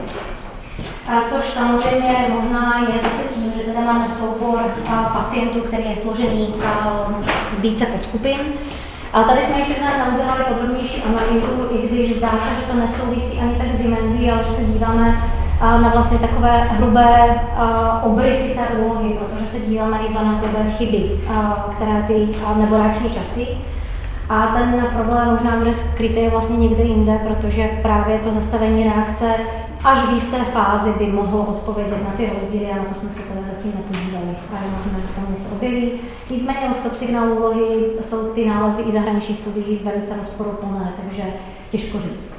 A což samozřejmě možná je zase tím, že tady máme soubor pacientů, který je složený z více podskupin. A tady jsme ještě teda udělali podrobnější analýzu, i když zdá se, že to nesouvisí ani tak s dimenzí, ale že se díváme na vlastně takové hrubé obrysy té úlohy, protože se díváme iba na hrubé chyby, které ty, nebo časy. A ten problém možná bude skrytý vlastně někde jinde, protože právě to zastavení reakce až v jisté fázi by mohlo odpovědět na ty rozdíly a na to jsme se teda zatím nepodívali. A je možné, že se tam něco objeví. Nicméně u stop signálu úlohy jsou ty nálezy i zahraničních studií velice rozporuplné, takže těžko říct.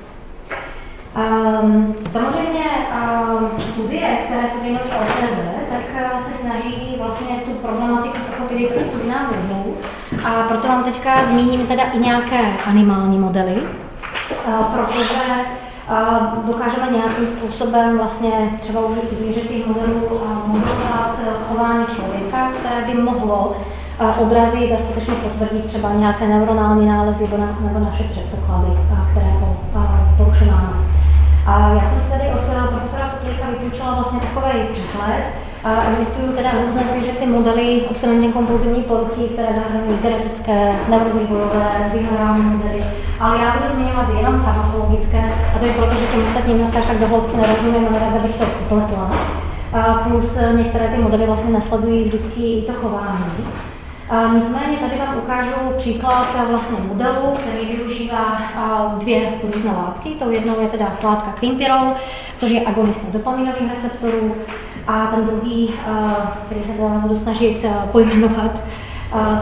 Um, samozřejmě um, studie, které se věnují OCD, tak uh, se snaží vlastně tu problematiku pochopit trošku z jiného. A proto vám teďka zmíním teda i nějaké animální modely, uh, protože uh, dokážeme nějakým způsobem vlastně třeba už zvířecích modelů modelovat chování člověka, které by mohlo odrazit a skutečně potvrdit třeba nějaké neuronální nálezy nebo, na, nebo naše předpoklady, které porušená. A já jsem se tady od eh, profesora Stuplíka vypůjčila vlastně takový přehled. Existují teda různé zvířecí modely obsažené kompulzivní poruchy, které zahrnují genetické, neurovývojové, behaviorální modely, ale já budu zmiňovat jenom farmakologické, a to je proto, že těm ostatním zase až tak do hloubky nerozumím, a nerada bych to upletla. Plus eh, některé ty modely vlastně nasledují vždycky to chování. Nicméně tady vám ukážu příklad vlastně modelu, který využívá dvě různé látky. Tou jednou je teda látka Quimpirol, což je agonista dopaminových receptorů, a ten druhý, který se teda budu snažit pojmenovat,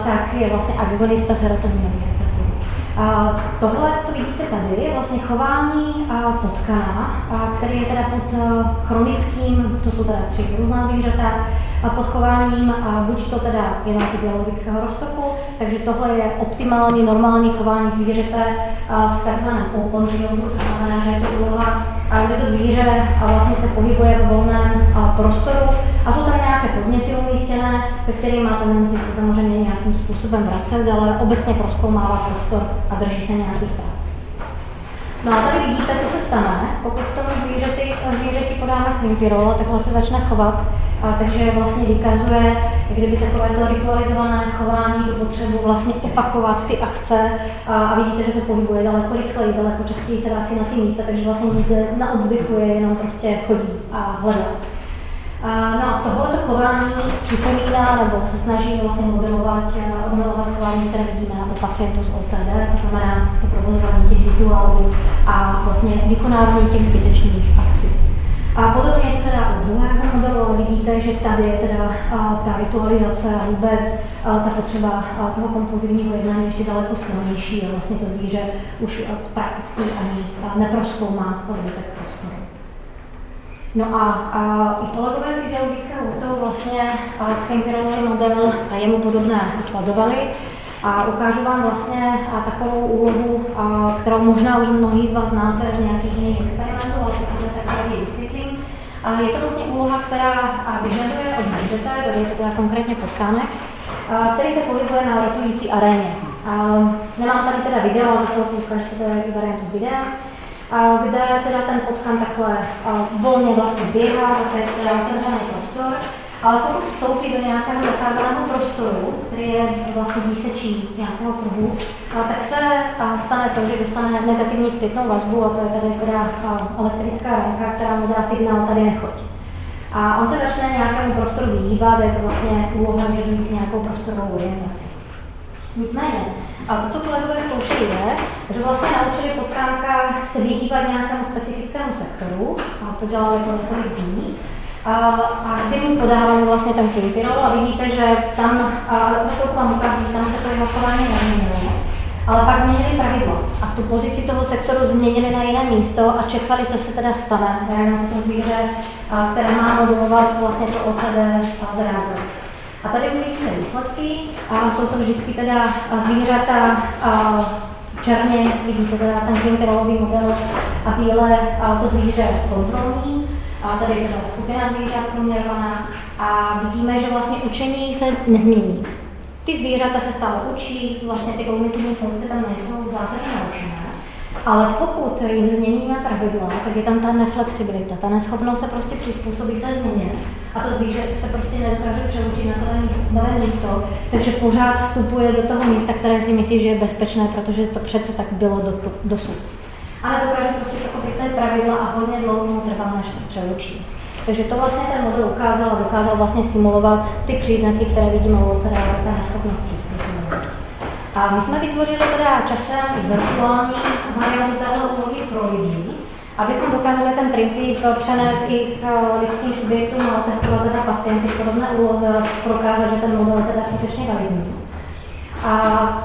tak je vlastně agonista serotoninových receptorů. Tohle, co vidíte tady, je vlastně chování potkana, který je teda pod chronickým, to jsou teda tři různá zvířata, pod chováním buď to teda jenom fyziologického roztoku, takže tohle je optimální, normální chování zvířete v takzvaném open fieldu, to znamená, že je to úloha, kde to zvíře vlastně se pohybuje v volném prostoru a jsou tam nějaké podněty umístěné, ve kterých má tendenci se samozřejmě nějakým způsobem vracet, ale obecně proskoumává prostor a drží se nějakých tras. No a tady vidíte, co se stane, pokud tomu zvířeti, zvířeti podáme kvimpirol, takhle se začne chovat, a takže vlastně vykazuje, kdyby takové to ritualizované chování, tu potřebu vlastně opakovat ty akce. A, a vidíte, že se pohybuje daleko rychleji, daleko častěji se vrací na ty místa, takže vlastně na oddychu je jenom prostě chodí a hledá. No, tohleto chování připomíná nebo se snaží vlastně modelovat, eh, modelovat chování, které vidíme u pacientů z OCD, to znamená to provozování těch rituálů a vlastně vykonávání těch zbytečných akcí. A podobně je to teda u druhého modelu, ale vidíte, že tady je teda ta ritualizace a vůbec ta potřeba toho kompulzivního jednání ještě daleko silnější a vlastně to zvíře už prakticky ani neproskoumá zbytek prostoru. No a, a kolegové z fyziologického ústavu vlastně Kempirový model a jemu podobné sledovali. A ukážu vám vlastně takovou úlohu, kterou možná už mnohí z vás znáte z nějakých jiných experimentů, ale pokud tak tady vysvětlím. A je to vlastně úloha, která vyžaduje od zvířete, tady je to teda konkrétně potkánek, který se pohybuje na rotující aréně. Nemám tady teda video, ale za chvilku ukážu variantu videa, kde teda ten potkan takhle volně vlastně běhá, zase je teda otevřený prostor, ale pokud vstoupí do nějakého zakázaného prostoru, který je vlastně výsečí nějakého kruhu, tak se stane to, že dostane negativní zpětnou vazbu a to je tady teda elektrická ranka, která mu dá signál tady nechoď. A on se začne nějakému prostoru vyhýbat, je to vlastně úloha vyžadující nějakou prostorovou orientaci. Nicméně, a to, co kolegové zkoušeli, je, že vlastně naučili potkánka se vyhýbat nějakému specifickému sektoru, a to dělali to několik dní, a, a kdy mu podáváme vlastně ten Kimpirol a vidíte, že tam, a za to vám ukážu, že tam se to jeho chování nezměnilo. Ale pak změnili pravidlo a tu pozici toho sektoru změnili na jiné místo a čekali, co se teda stane, jak na to zvíře, a, které má modulovat vlastně to OCD zareagovat. A tady vidíte výsledky a jsou to vždycky teda zvířata a, černě, vidíte teda ten Kimpirolový model a bílé a to zvíře kontrolní. A tady je teda skupina zvířat proměrovaná. A vidíme, že vlastně učení se nezmění. Ty zvířata se stále učí, vlastně ty kognitivní funkce tam nejsou zásadně narušené, ale pokud jim změníme pravidla, tak je tam ta neflexibilita, ta neschopnost se prostě přizpůsobit té změně a to zvíře se prostě nedokáže přeučit na to nové místo, takže pořád vstupuje do toho místa, které si myslí, že je bezpečné, protože to přece tak bylo do, do, dosud ale dokáže prostě pochopit té pravidla a hodně dlouho mu trvá, než se přeučí. Takže to vlastně ten model ukázal a dokázal vlastně simulovat ty příznaky, které vidíme u OCD, ta neschopnost přizpůsobovat. A my jsme vytvořili teda časem virtuální variantu této úlohy pro lidi, abychom dokázali ten princip přenést i k lidským subjektům a testovat teda pacienty v podobné úloze, prokázat, že ten model teda skutečně validní. A,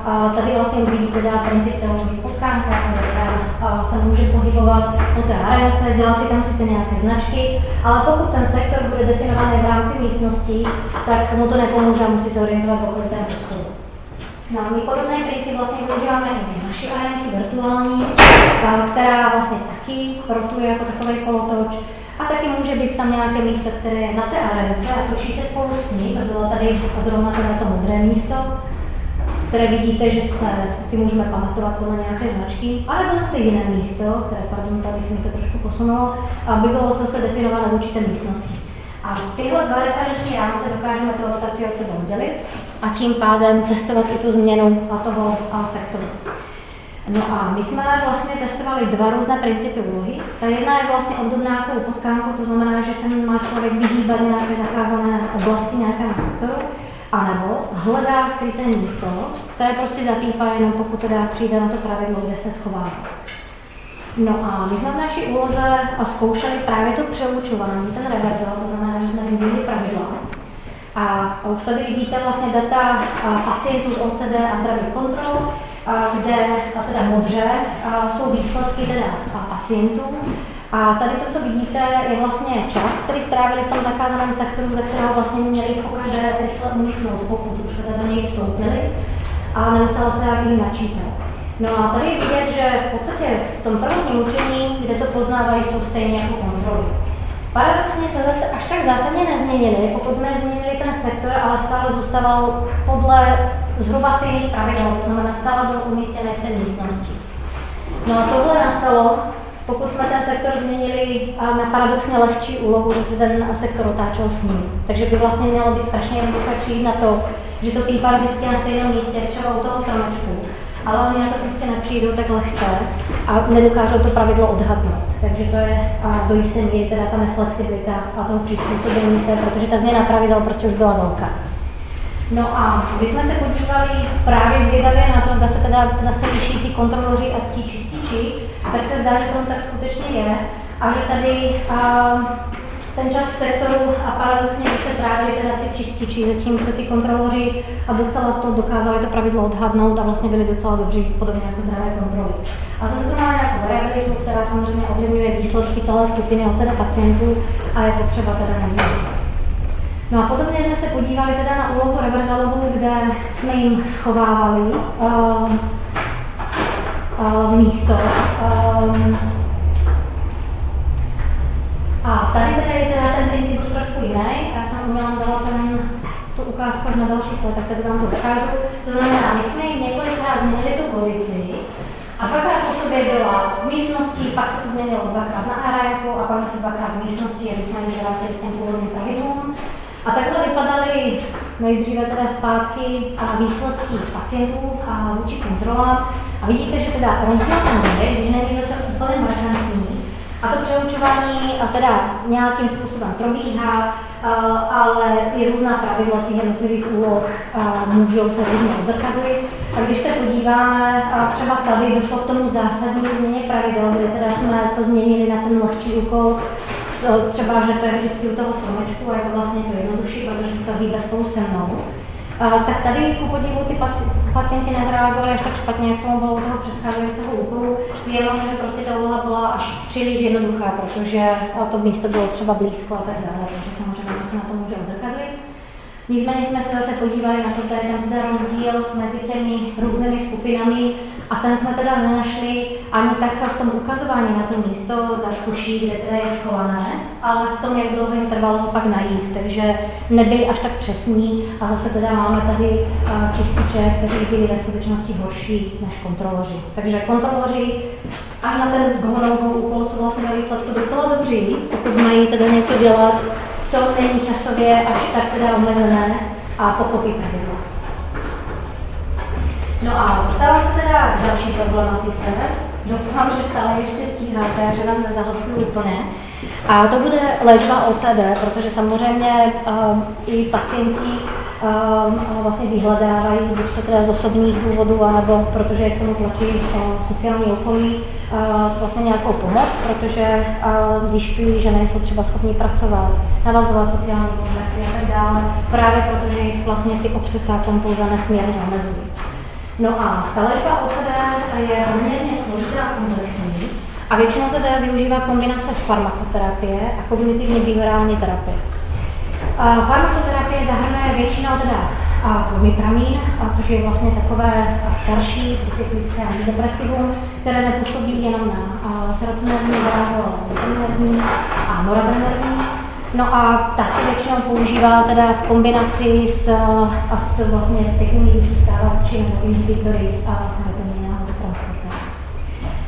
a tady vlastně vidíte teda princip teorie spotkánka, která se může pohybovat po té arénce, dělat si tam sice nějaké značky, ale pokud ten sektor bude definovaný v rámci místnosti, tak mu to nepomůže a musí se orientovat v prostoru. No, my podobné princip vlastně používáme i v naší arénky virtuální, která vlastně taky rotuje jako takový kolotoč. A taky může být tam nějaké místo, které je na té arénce a točí se spolu s ní, to bylo tady zrovna to modré místo, které vidíte, že se si můžeme pamatovat podle nějaké značky, anebo zase jiné místo, které, pardon, tady se mi to trošku posunulo, aby bylo zase definované v určité místnosti. A tyhle dva referenční rámce dokážeme tu rotaci od sebe oddělit a tím pádem testovat i tu změnu a toho a sektoru. No a my jsme vlastně testovali dva různé principy úlohy. Ta jedna je vlastně obdobná jako u potkánku, to znamená, že se má člověk vyhýbat nějaké zakázané oblasti nějakému sektoru anebo hledá skryté místo, které prostě zapípá jenom pokud teda přijde na to pravidlo, kde se schová. No a my jsme v naší úloze zkoušeli právě to přeučování, ten reverzal, to znamená, že jsme změnili pravidla. A už tady vidíte vlastně data pacientů z OCD a zdravých kontrol, kde teda modře jsou výsledky teda pacientů a tady to, co vidíte, je vlastně čas, který strávili v tom zakázaném sektoru, ze kterého vlastně měli pokaždé rychle uniknout, pokud už teda do něj vstoupili a neustále se jak jim načítat. No a tady je vidět, že v podstatě v tom prvním učení, kde to poznávají, jsou stejně jako kontroly. Paradoxně se zase až tak zásadně nezměnili, pokud jsme změnili ten sektor, ale stále zůstával podle zhruba stejných pravidel, to znamená stále byl umístěný v té místnosti. No a tohle nastalo pokud jsme ten sektor změnili na paradoxně lehčí úlohu, že se ten sektor otáčel s ním. Takže by vlastně mělo být strašně jednoduché přijít na to, že to pípá vždycky na stejném místě, třeba u toho stromečku. Ale oni na to prostě nepřijdou tak lehce a nedokážou to pravidlo odhadnout. Takže to je a do jisté míry teda ta neflexibilita a toho přizpůsobení se, protože ta změna pravidel prostě už byla velká. No a když jsme se podívali právě zvědavě na to, zda se teda zase liší ty kontroloři a ti čističi, tak se zdá, že tomu tak skutečně je a že tady a, ten čas v sektoru a paradoxně více trávili teda ty čističi, zatímco ty kontroloři a docela to dokázali to pravidlo odhadnout a vlastně byli docela dobří, podobně jako zdravé kontroly. A zase to má nějakou variabilitu, která samozřejmě ovlivňuje výsledky celé skupiny OCD pacientů a je potřeba teda na výsledky. No a podobně jsme se podívali teda na úlohu reverzalovou, kde jsme jim schovávali uh, uh, místo. Um, A tady teda je teda ten princip už trošku jiný. Já jsem uměla dala ten, tu ukázku na další slide, tak tady vám to ukážu. To znamená, my jsme jim několikrát změnili tu pozici, a dvakrát po sobě byla v místnosti, pak se to změnilo dvakrát na aréku a pak se dvakrát v místnosti, aby jsme jim vrátili ten původní pravidlům. A takhle vypadaly nejdříve teda zpátky a výsledky pacientů a vůči kontrolám. A vidíte, že teda rozdíl tam je, když není zase úplně markantní, a to přeučování teda nějakým způsobem probíhá, ale i různá pravidla těch jednotlivých úloh můžou se různě odzrkadlit. A když se podíváme, třeba tady došlo k tomu zásadní změně pravidel, kde teda jsme to změnili na ten lehčí úkol, třeba, že to je vždycky u toho stromečku a je to vlastně to jednodušší, protože se to hýbe spolu se mnou tak tady ku podivu ty pacienti nezareagovali až tak špatně, jak tomu bylo u toho předcházejícího úkolu. Je možné, že prostě ta úloha byla až příliš jednoduchá, protože to místo bylo třeba blízko a tak dále, takže samozřejmě to se na to může odzrkadlit. Nicméně jsme se zase podívali na to, že je ten rozdíl mezi těmi různými skupinami a ten jsme teda nenašli ani tak v tom ukazování na to místo, zda tuší, kde teda je schované, ale v tom, jak dlouho jim trvalo ho pak najít, takže nebyli až tak přesní a zase teda máme tady eh, čističe, kteří byli ve skutečnosti horší než kontroloři. Takže kontroloři až na ten go úkol jsou vlastně na výsledku docela dobří, pokud mají teda něco dělat, co není časově až tak teda omezené a pochopí pravidla. No a dostávám se teda další problematice. Doufám, že stále ještě stíháte že vás nezahlcuju úplně. A to bude léčba OCD, protože samozřejmě uh, i pacienti uh, vlastně vyhledávají, buď to teda z osobních důvodů, anebo protože je k tomu tlačí uh, sociální okolí, uh, vlastně nějakou pomoc, protože uh, zjišťují, že nejsou třeba schopni pracovat, navazovat sociální kontakty a tak dále, právě protože jich vlastně ty obsesy a kompulze nesmírně omezují. No a ta léčba OCD je poměrně složitá a komplexní a většinou se teda využívá kombinace farmakoterapie a kognitivně behaviorální terapie. A farmakoterapie zahrnuje většinou teda klomipramín, což je vlastně takové starší tricyklické antidepresivum, které nepůsobí jenom na serotonerní a noradrenergní No a ta se většinou používá teda v kombinaci s, a s vlastně s vychystávači nebo inhibitory a serotoninového transportéru.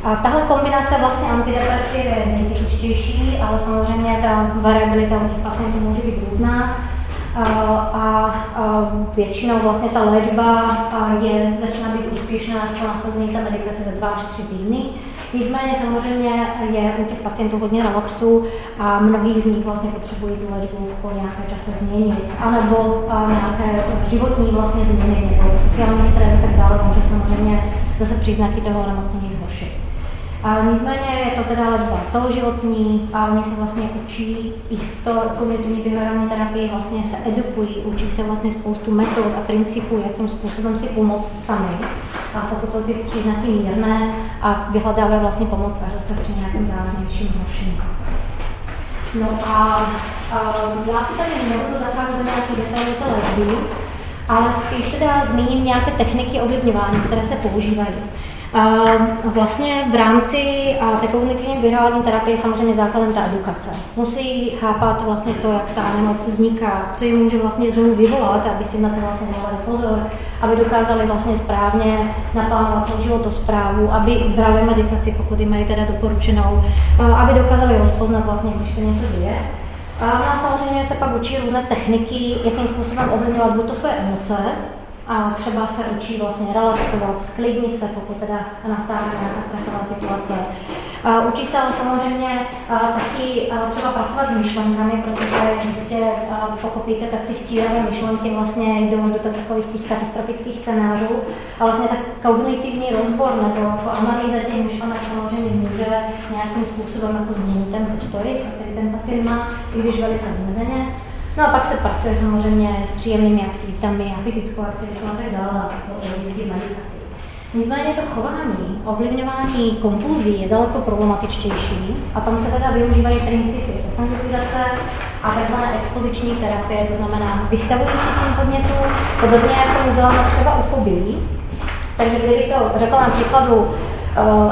A tahle kombinace vlastně antidepresiv je nejtypičtější, ale samozřejmě ta variabilita u těch pacientů může být různá. A, a, a většinou vlastně ta léčba je, začíná být úspěšná až po nasazení té medikace za 2 až 3 týdny. Nicméně samozřejmě je u těch pacientů hodně relaxu a mnohý z nich vlastně potřebují tu léčbu po nějaké čase změnit, anebo nějaké životní vlastně změny, nebo sociální stres a tak dále, může samozřejmě zase příznaky toho onemocnění zhoršit. A nicméně je to teda léčba celoživotní a oni se vlastně učí i v to kognitivní behaviorální terapii vlastně se edukují, učí se vlastně spoustu metod a principů, jakým způsobem si pomoct sami. A pokud jsou ty příznaky mírné a vyhledávají vlastně pomoc až zase při nějakém závažnějším zhoršení. No a, a já si tady nebudu zacházet do nějaké detaily té léčby, ale spíš teda zmíním nějaké techniky ovlivňování, které se používají. Vlastně v rámci té kognitivní behaviorální terapie je samozřejmě základem ta edukace. Musí chápat vlastně to, jak ta nemoc vzniká, co jim může vlastně znovu vyvolat, aby si na to vlastně dávali pozor, aby dokázali vlastně správně naplánovat svou životosprávu, aby brali medikaci, pokud jim mají teda doporučenou, aby dokázali rozpoznat vlastně, když se něco děje. A samozřejmě se pak učí různé techniky, jakým způsobem ovlivňovat buď to své emoce, a třeba se učí vlastně relaxovat, sklidnit se, pokud teda nastává nějaká stresová situace. Učí se ale samozřejmě taky třeba pracovat s myšlenkami, protože jistě pochopíte, tak ty vtíravé myšlenky vlastně jdou do takových těch katastrofických scénářů a vlastně tak kognitivní rozbor nebo jako analýza těch myšlenek samozřejmě může nějakým způsobem jako změnit ten postoj, který ten pacient má, i když velice omezeně. No a pak se pracuje samozřejmě s příjemnými aktivitami a fyzickou aktivitou a tak dále, logicky s meditací. Nicméně to chování, ovlivňování kompulzí je daleko problematičtější a tam se teda využívají principy desensitizace a tzv. expoziční terapie, to znamená vystavují se tím podnětu, podobně jak to uděláme třeba u fobii. Takže kdybych to řekla na příkladu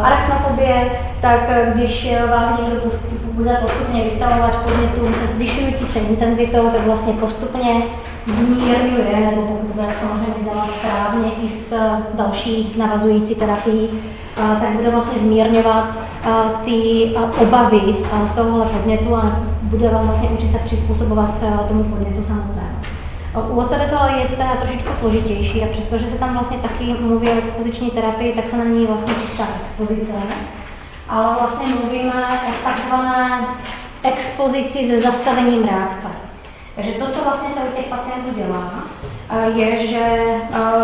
arachnofobie, tak když vás někdo bude postupně vystavovat podnětům se zvyšující se intenzitou, tak vlastně postupně zmírňuje, nebo pokud to samozřejmě dělá správně i s další navazující terapií, tak bude vlastně zmírňovat ty obavy z tohohle podnětu a bude vám vlastně učit se přizpůsobovat tomu podnětu samotnému. U tohle je teda trošičku složitější a přestože se tam vlastně taky mluví o expoziční terapii, tak to není vlastně čistá expozice, ale vlastně mluvíme o takzvané expozici se zastavením reakce. Takže to, co vlastně se u těch pacientů dělá, je, že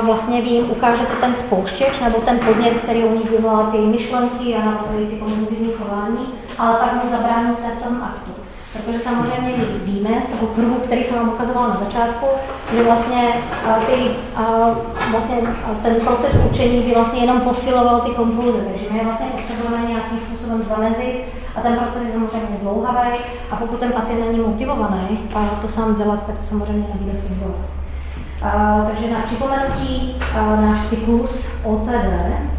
vlastně vy jim ukážete ten spouštěč nebo ten podnět, který u nich vyvolá ty myšlenky a navazující kompulzivní chování, ale pak mu zabráníte v tom aktu. Protože samozřejmě víme z toho kruhu, který jsem vám ukazovala na začátku, že vlastně, ty, vlastně ten proces učení by vlastně jenom posiloval ty kompulze, takže my vlastně potřebujeme nějakým způsobem zamezit a ten proces je samozřejmě zdlouhavý a pokud ten pacient není motivovaný a to sám dělat, tak to samozřejmě nebude fungovat. Uh, takže na připomenutí uh, náš cyklus OCD,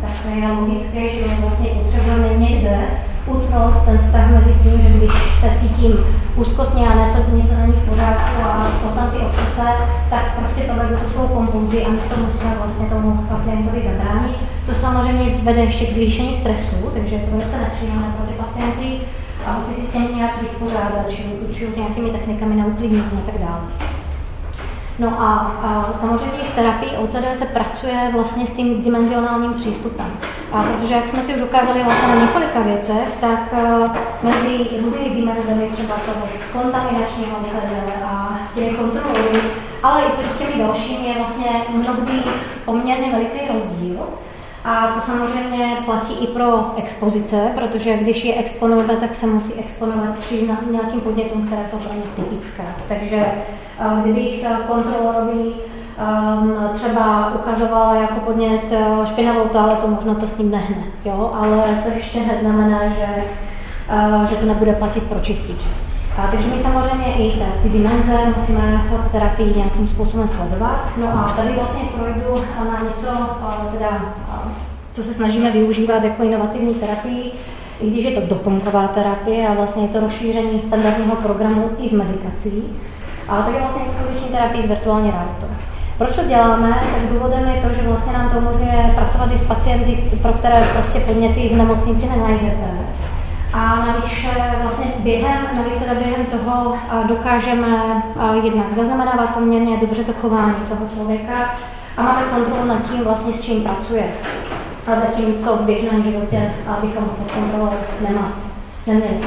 tak je logické, že my vlastně potřebujeme někde utnout ten vztah mezi tím, že když se cítím úzkostně a něco, něco není v pořádku a jsou tam ty obsese, tak prostě to vede tu svou kompulzi a my v tom musíme vlastně tomu klientovi zabránit. To samozřejmě vede ještě k zvýšení stresu, takže je to velice nepříjemné pro ty pacienty a musí si s tím nějak vyspořádat, či, či už nějakými technikami na uklidnění a tak dále. No a, a samozřejmě v terapii OCD se pracuje vlastně s tím dimenzionálním přístupem. A protože, jak jsme si už ukázali vlastně na několika věcech, tak uh, mezi různými dimenzemi třeba toho kontaminačního OCD a těmi kontrolory, ale i těmi dalšími je vlastně mnohdy poměrně veliký rozdíl. A to samozřejmě platí i pro expozice, protože když je exponujeme, tak se musí exponovat při nějakým podnětům, které jsou pro ně typické. Takže eh, kdybych eh, kontrolorovi um, třeba ukazovala jako podnět eh, špinavou toaletu, možno to s ním nehne, jo? ale to ještě neznamená, že, uh, že to nebude platit pro čističe. A, takže my samozřejmě i te, ty dimenze musíme v terapii nějakým způsobem sledovat. No a tady vlastně projdu na něco, teda, co se snažíme využívat jako inovativní terapii, i když je to doplňková terapie a vlastně je to rozšíření standardního programu i s medikací. A tak je vlastně expoziční terapie s virtuální realitou. Proč to děláme? Tak důvodem je to, že vlastně nám to umožňuje pracovat i s pacienty, pro které prostě podněty v nemocnici nenajdete. A navíc vlastně během, navíc teda během toho dokážeme jednak zaznamenávat poměrně dobře to chování toho člověka a máme kontrolu nad tím vlastně, s čím pracuje. A zatímco v běžném životě bychom pod kontrolou neměli.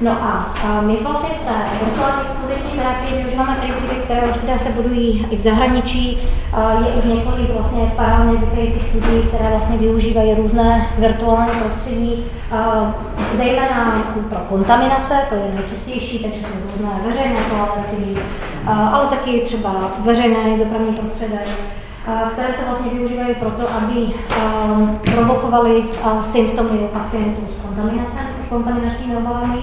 No a, a my vlastně v té virtuální expoziční terapii využíváme principy, které už teda se budují i v zahraničí. Je i z několik vlastně paralelně vznikajících studií, které vlastně využívají různé virtuální prostředí, zejména pro kontaminace, to je nejčastější, takže jsou různé veřejné toalety, ale taky třeba veřejné dopravní prostředek, které se vlastně využívají proto, aby provokovaly symptomy pacientů s kontaminačními obavami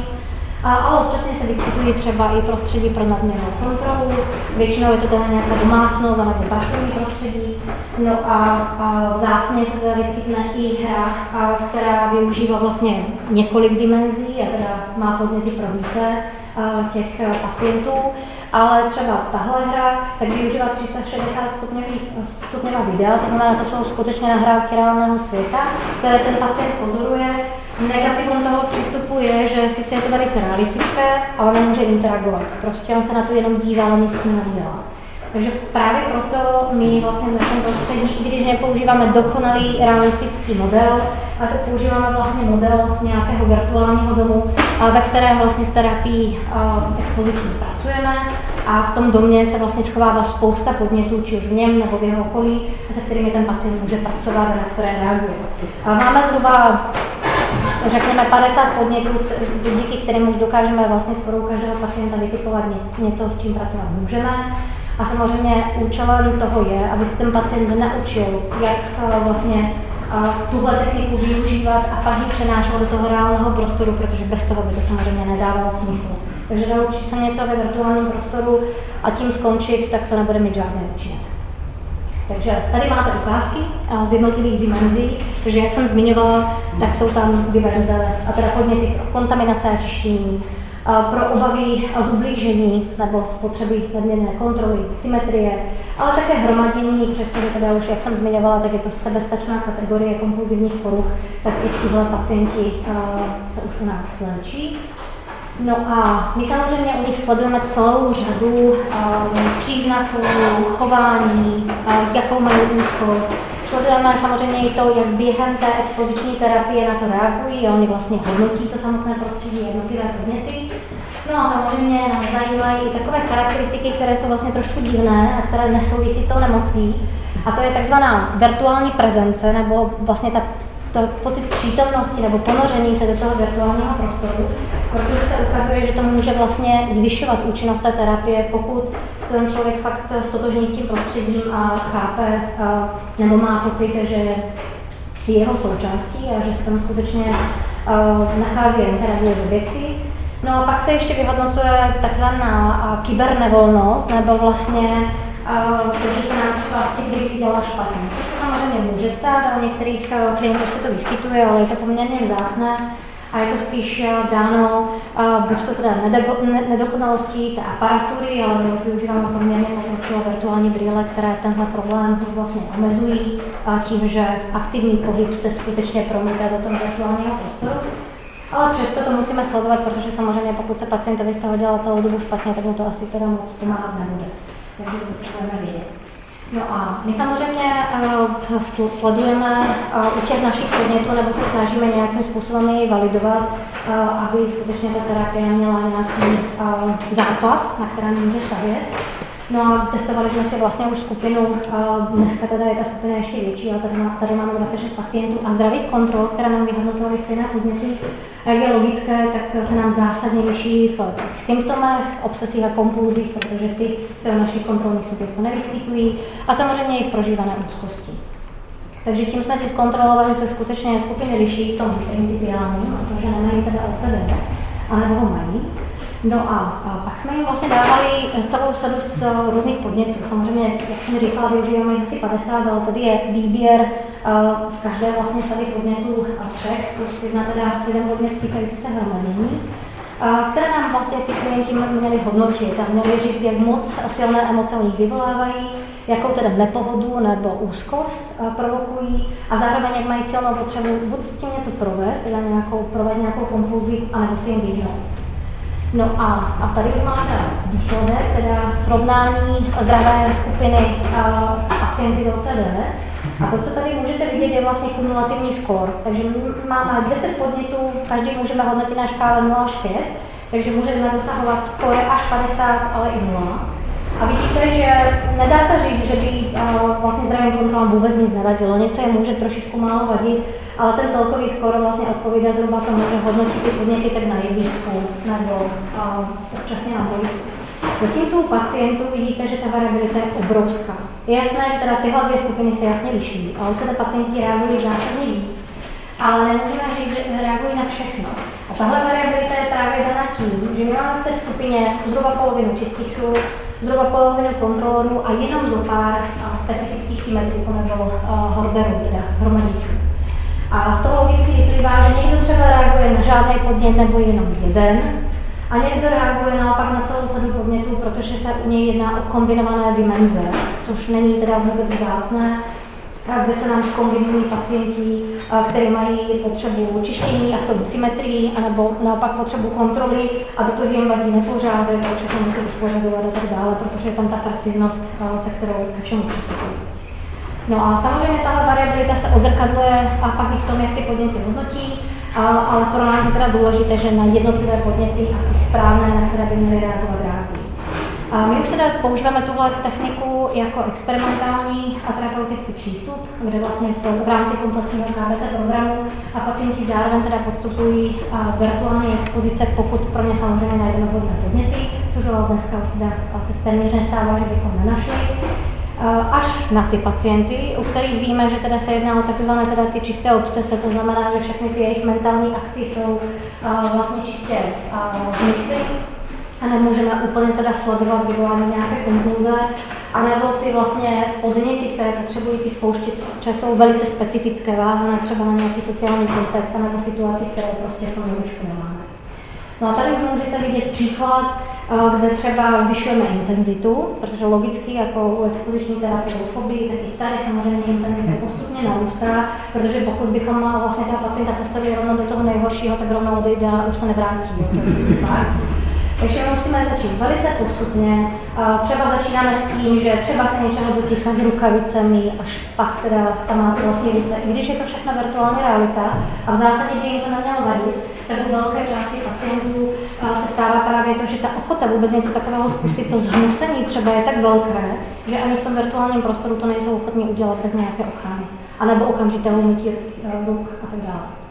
ale občasně se vyskytují třeba i prostředí pro nadměrnou kontrolu, většinou je to teda nějaká domácnost nebo pracovní prostředí, no a, a vzácně se teda vyskytne i hra, a, která využívá vlastně několik dimenzí a teda má podněty pro více a, těch pacientů, ale třeba tahle hra tak využívá 360 stupňový, stupňová videa, to znamená, to jsou skutečně nahrávky reálného světa, které ten pacient pozoruje Negativum toho přístupu je, že sice je to velice realistické, ale nemůže interagovat. Prostě on se na to jenom dívá, ale nic s tím neudělá. Takže právě proto my vlastně v našem prostředí, i když nepoužíváme dokonalý realistický model, tak používáme vlastně model nějakého virtuálního domu, ve kterém vlastně s terapií expoziční pracujeme a v tom domě se vlastně schovává spousta podnětů, či už v něm nebo v jeho okolí, se kterými ten pacient může pracovat a na které reaguje. Máme zhruba řekněme 50 podnětů, díky kterým už dokážeme vlastně skoro u každého pacienta vytipovat něco, s čím pracovat můžeme. A samozřejmě účelem toho je, aby se ten pacient naučil, jak eh, vlastně eh, tuhle techniku využívat a pak ji přenášel do toho reálného prostoru, protože bez toho by to samozřejmě nedávalo smysl. Takže naučit se něco ve virtuálním prostoru a tím skončit, tak to nebude mít žádný účinek. Takže tady máte ukázky z jednotlivých dimenzí, takže jak jsem zmiňovala, tak jsou tam diverze a teda podněty pro kontaminace a čištění, pro obavy a zublížení nebo potřeby nadměrné kontroly, symetrie, ale také hromadění, přestože teda už, jak jsem zmiňovala, tak je to sebestačná kategorie kompulzivních poruch, tak i tyhle pacienti se už u nás léčí. No a my samozřejmě u nich sledujeme celou řadu um, příznaků, chování, uh, jakou mají úzkost. Sledujeme samozřejmě i to, jak během té expoziční terapie na to reagují oni vlastně hodnotí to samotné prostředí, jednotlivé podněty. No a samozřejmě nás zajímají i takové charakteristiky, které jsou vlastně trošku divné a které nesouvisí s tou nemocí. A to je takzvaná virtuální prezence, nebo vlastně ta to pocit přítomnosti nebo ponoření se do toho virtuálního prostoru, protože se ukazuje, že to může vlastně zvyšovat účinnost té terapie, pokud se ten člověk fakt stotožní s tím prostředím a chápe nebo má pocit, že je jeho součástí a že se tam skutečně nachází interaguje s objekty. No a pak se ještě vyhodnocuje takzvaná kybernevolnost, nebo vlastně to, že se nám třeba z těch brick dělá špatně. To se samozřejmě může stát a u některých eh, klientů se to vyskytuje, ale je to poměrně vzácné a je to spíš eh, dáno buď to teda nedokonalostí té aparatury, ale my už využíváme poměrně pokročilé virtuální brýle, které tenhle problém už vlastně omezují tím, že aktivní pohyb se skutečně promítá do toho virtuálního prostoru. Ale přesto to musíme sledovat, protože samozřejmě pokud se pacientovi z toho dělá celou dobu špatně, tak mu to asi teda moc pomáhat nebude takže to potřebujeme vědět. No a my samozřejmě uh, sledujeme uh, u těch našich podnětů nebo se snažíme nějakým způsobem je validovat, uh, aby skutečně ta terapie měla nějaký základ, na kterém může stavět. No a testovali jsme si vlastně už skupinu, dneska teda je ta skupina ještě větší, ale tady, má, tady máme 26 pacientů a zdravých kontrol, které nám vyhodnocovaly stejné podněty. A jak je logické, tak se nám zásadně liší v těch symptomech, obsesích a kompulzích, protože ty se u našich kontrolních subjektů nevyskytují a samozřejmě i v prožívané úzkosti. Takže tím jsme si zkontrolovali, že se skutečně skupiny liší v tom principiálním, a to, že nemají teda OCD, anebo ho mají. No a, a pak jsme jim vlastně dávali celou sadu z eh, různých podnětů. Samozřejmě, jak jsem říkala, využíváme asi 50, ale tady je výběr uh, z každé vlastně sady podnětů a třech, plus jedna teda jeden podnět týkající se hromadění, které nám vlastně ty klienti měli hodnotit a měli říct, jak moc silné emoce u nich vyvolávají, jakou teda nepohodu nebo úzkost provokují a zároveň jak mají silnou potřebu buď s tím něco provést, teda nějakou, provést nějakou kompulzi, anebo si jim vyhnout. No a, a tady už máte výsledek, teda srovnání zdravé skupiny a, s pacienty OCD. A to, co tady můžete vidět, je vlastně kumulativní skóre. Takže máme 10 podnětů, každý můžeme hodnotit na škále 0 až 5, takže můžeme dosahovat skóre až 50, ale i 0. A vidíte, že nedá se říct, že by uh, vlastně zdravým kontrolám vůbec nic nevadilo. Něco je může trošičku málo vadit, ale ten celkový skoro vlastně odpovídá zhruba tomu, že hodnotí ty podněty tak na jedničku nebo uh, občasně na dvojku. Zatímco u pacientů vidíte, že ta variabilita je obrovská. Je jasné, že teda tyhle dvě skupiny se jasně liší, ale teda pacienti reagují zásadně víc. Ale nemůžeme říct, že reagují na všechno. A tahle variabilita je právě daná tím, že my máme v té skupině zhruba polovinu čističů, zhruba polovinu kontrolorů a jenom zo pár specifických symetriků nebo horderů, teda hromadičů. A z toho logicky vyplývá, že někdo třeba reaguje na žádný podnět nebo jenom jeden, a někdo reaguje naopak na celou sadu podnětů, protože se u něj jedná o kombinované dimenze, což není teda vůbec vzácné, kde se nám zkombinují pacienti, kteří mají potřebu čištění a k tomu symetrii, anebo naopak potřebu kontroly a do toho jim vadí nepořádek a všechno musí uspořadovat a tak dále, protože je tam ta preciznost, se kterou ke všemu přistupují. No a samozřejmě tahle variabilita se ozrkadluje a pak i v tom, jak ty podněty hodnotí, ale pro nás je teda důležité, že na jednotlivé podněty a ty správné, na které by měly reagovat, reagují. A my už teda používáme tuhle techniku jako experimentální a terapeutický přístup, kde vlastně v, v rámci komplexního KBT programu a pacienti zároveň teda podstupují virtuální expozice, pokud pro ně samozřejmě najdeme vhodné podněty, což dneska už teda se téměř nestává, že bychom nenašli. Až na ty pacienty, u kterých víme, že teda se jedná o takzvané teda ty čisté obsese, to znamená, že všechny ty jejich mentální akty jsou vlastně čistě v mysli, a nemůžeme úplně teda sledovat, vyvoláme nějaké konkluze, anebo ty vlastně podněty, které potřebují ty spouštěče, jsou velice specifické, vázané třeba na nějaký sociální kontext, nebo situaci, které prostě v tom domečku nemáme. No a tady už můžete vidět příklad, eh, kde třeba zvyšujeme intenzitu, protože logicky jako u expoziční terapie u fobii, tak i tady samozřejmě intenzita postupně narůstá, protože pokud bychom vlastně toho pacienta postavili rovno do toho nejhoršího, tak rovno odejde a už se nevrátí. To je prostě. Takže musíme začít velice postupně. Třeba začínáme s tím, že třeba se něčeho doticha s rukavicemi, až pak teda tam máte vlastně ruce. I když je to všechno virtuální realita a v zásadě by jim to nemělo vadit, tak u velké části pacientů se stává právě to, že ta ochota vůbec něco takového zkusit, to zhnusení třeba je tak velké, že ani v tom virtuálním prostoru to nejsou ochotní udělat bez nějaké ochrany. A nebo okamžitého mytí ruk a tak dále.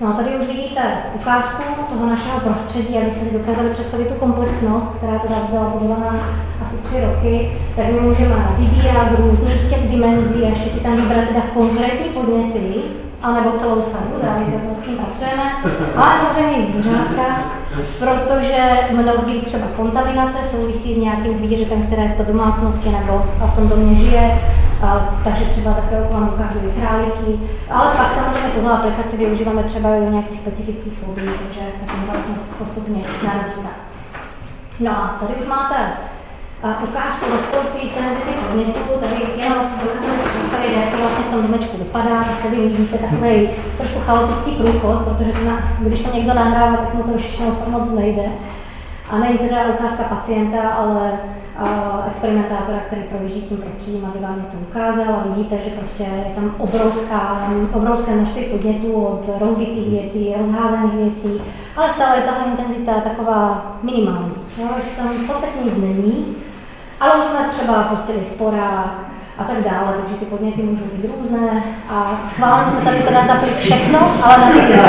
No a tady už vidíte ukázku toho našeho prostředí, aby si dokázali představit tu komplexnost, která teda byla budovaná asi tři roky, tak my můžeme vybírat z různých těch dimenzí a ještě si tam vybrat teda konkrétní podněty, anebo celou sadu, závisí od s kým pracujeme, ale samozřejmě i zvířátka, protože mnohdy třeba kontaminace souvisí s nějakým zvířetem, které v té domácnosti nebo v tom domě žije, a, takže třeba za chvilku vám ukážu králíky, ale pak samozřejmě tuhle aplikaci využíváme třeba i u nějakých specifických fobí, takže ta komplexnost postupně narůstá. No a tady už máte ukázku rostoucí intenzity podnětů, tady jenom si dokázali představit, jak to vlastně v tom domečku vypadá, tady vidíte takový trošku chaotický průchod, protože to na, když to někdo nahrává, tak mu to většinou moc nejde. A není to teda ukázka pacienta, ale uh, experimentátora, který projíždí tím prostředím, aby vám něco ukázal a vidíte, že prostě je tam obrovská, obrovské množství podnětů od rozbitých věcí, rozházených věcí, ale stále je tahle intenzita taková minimální. Jo, že tam v podstatě nic není, ale už jsme třeba pustili spora a tak dále, takže ty podněty můžou být různé a schválně jsme tady teda zapli všechno, ale na video.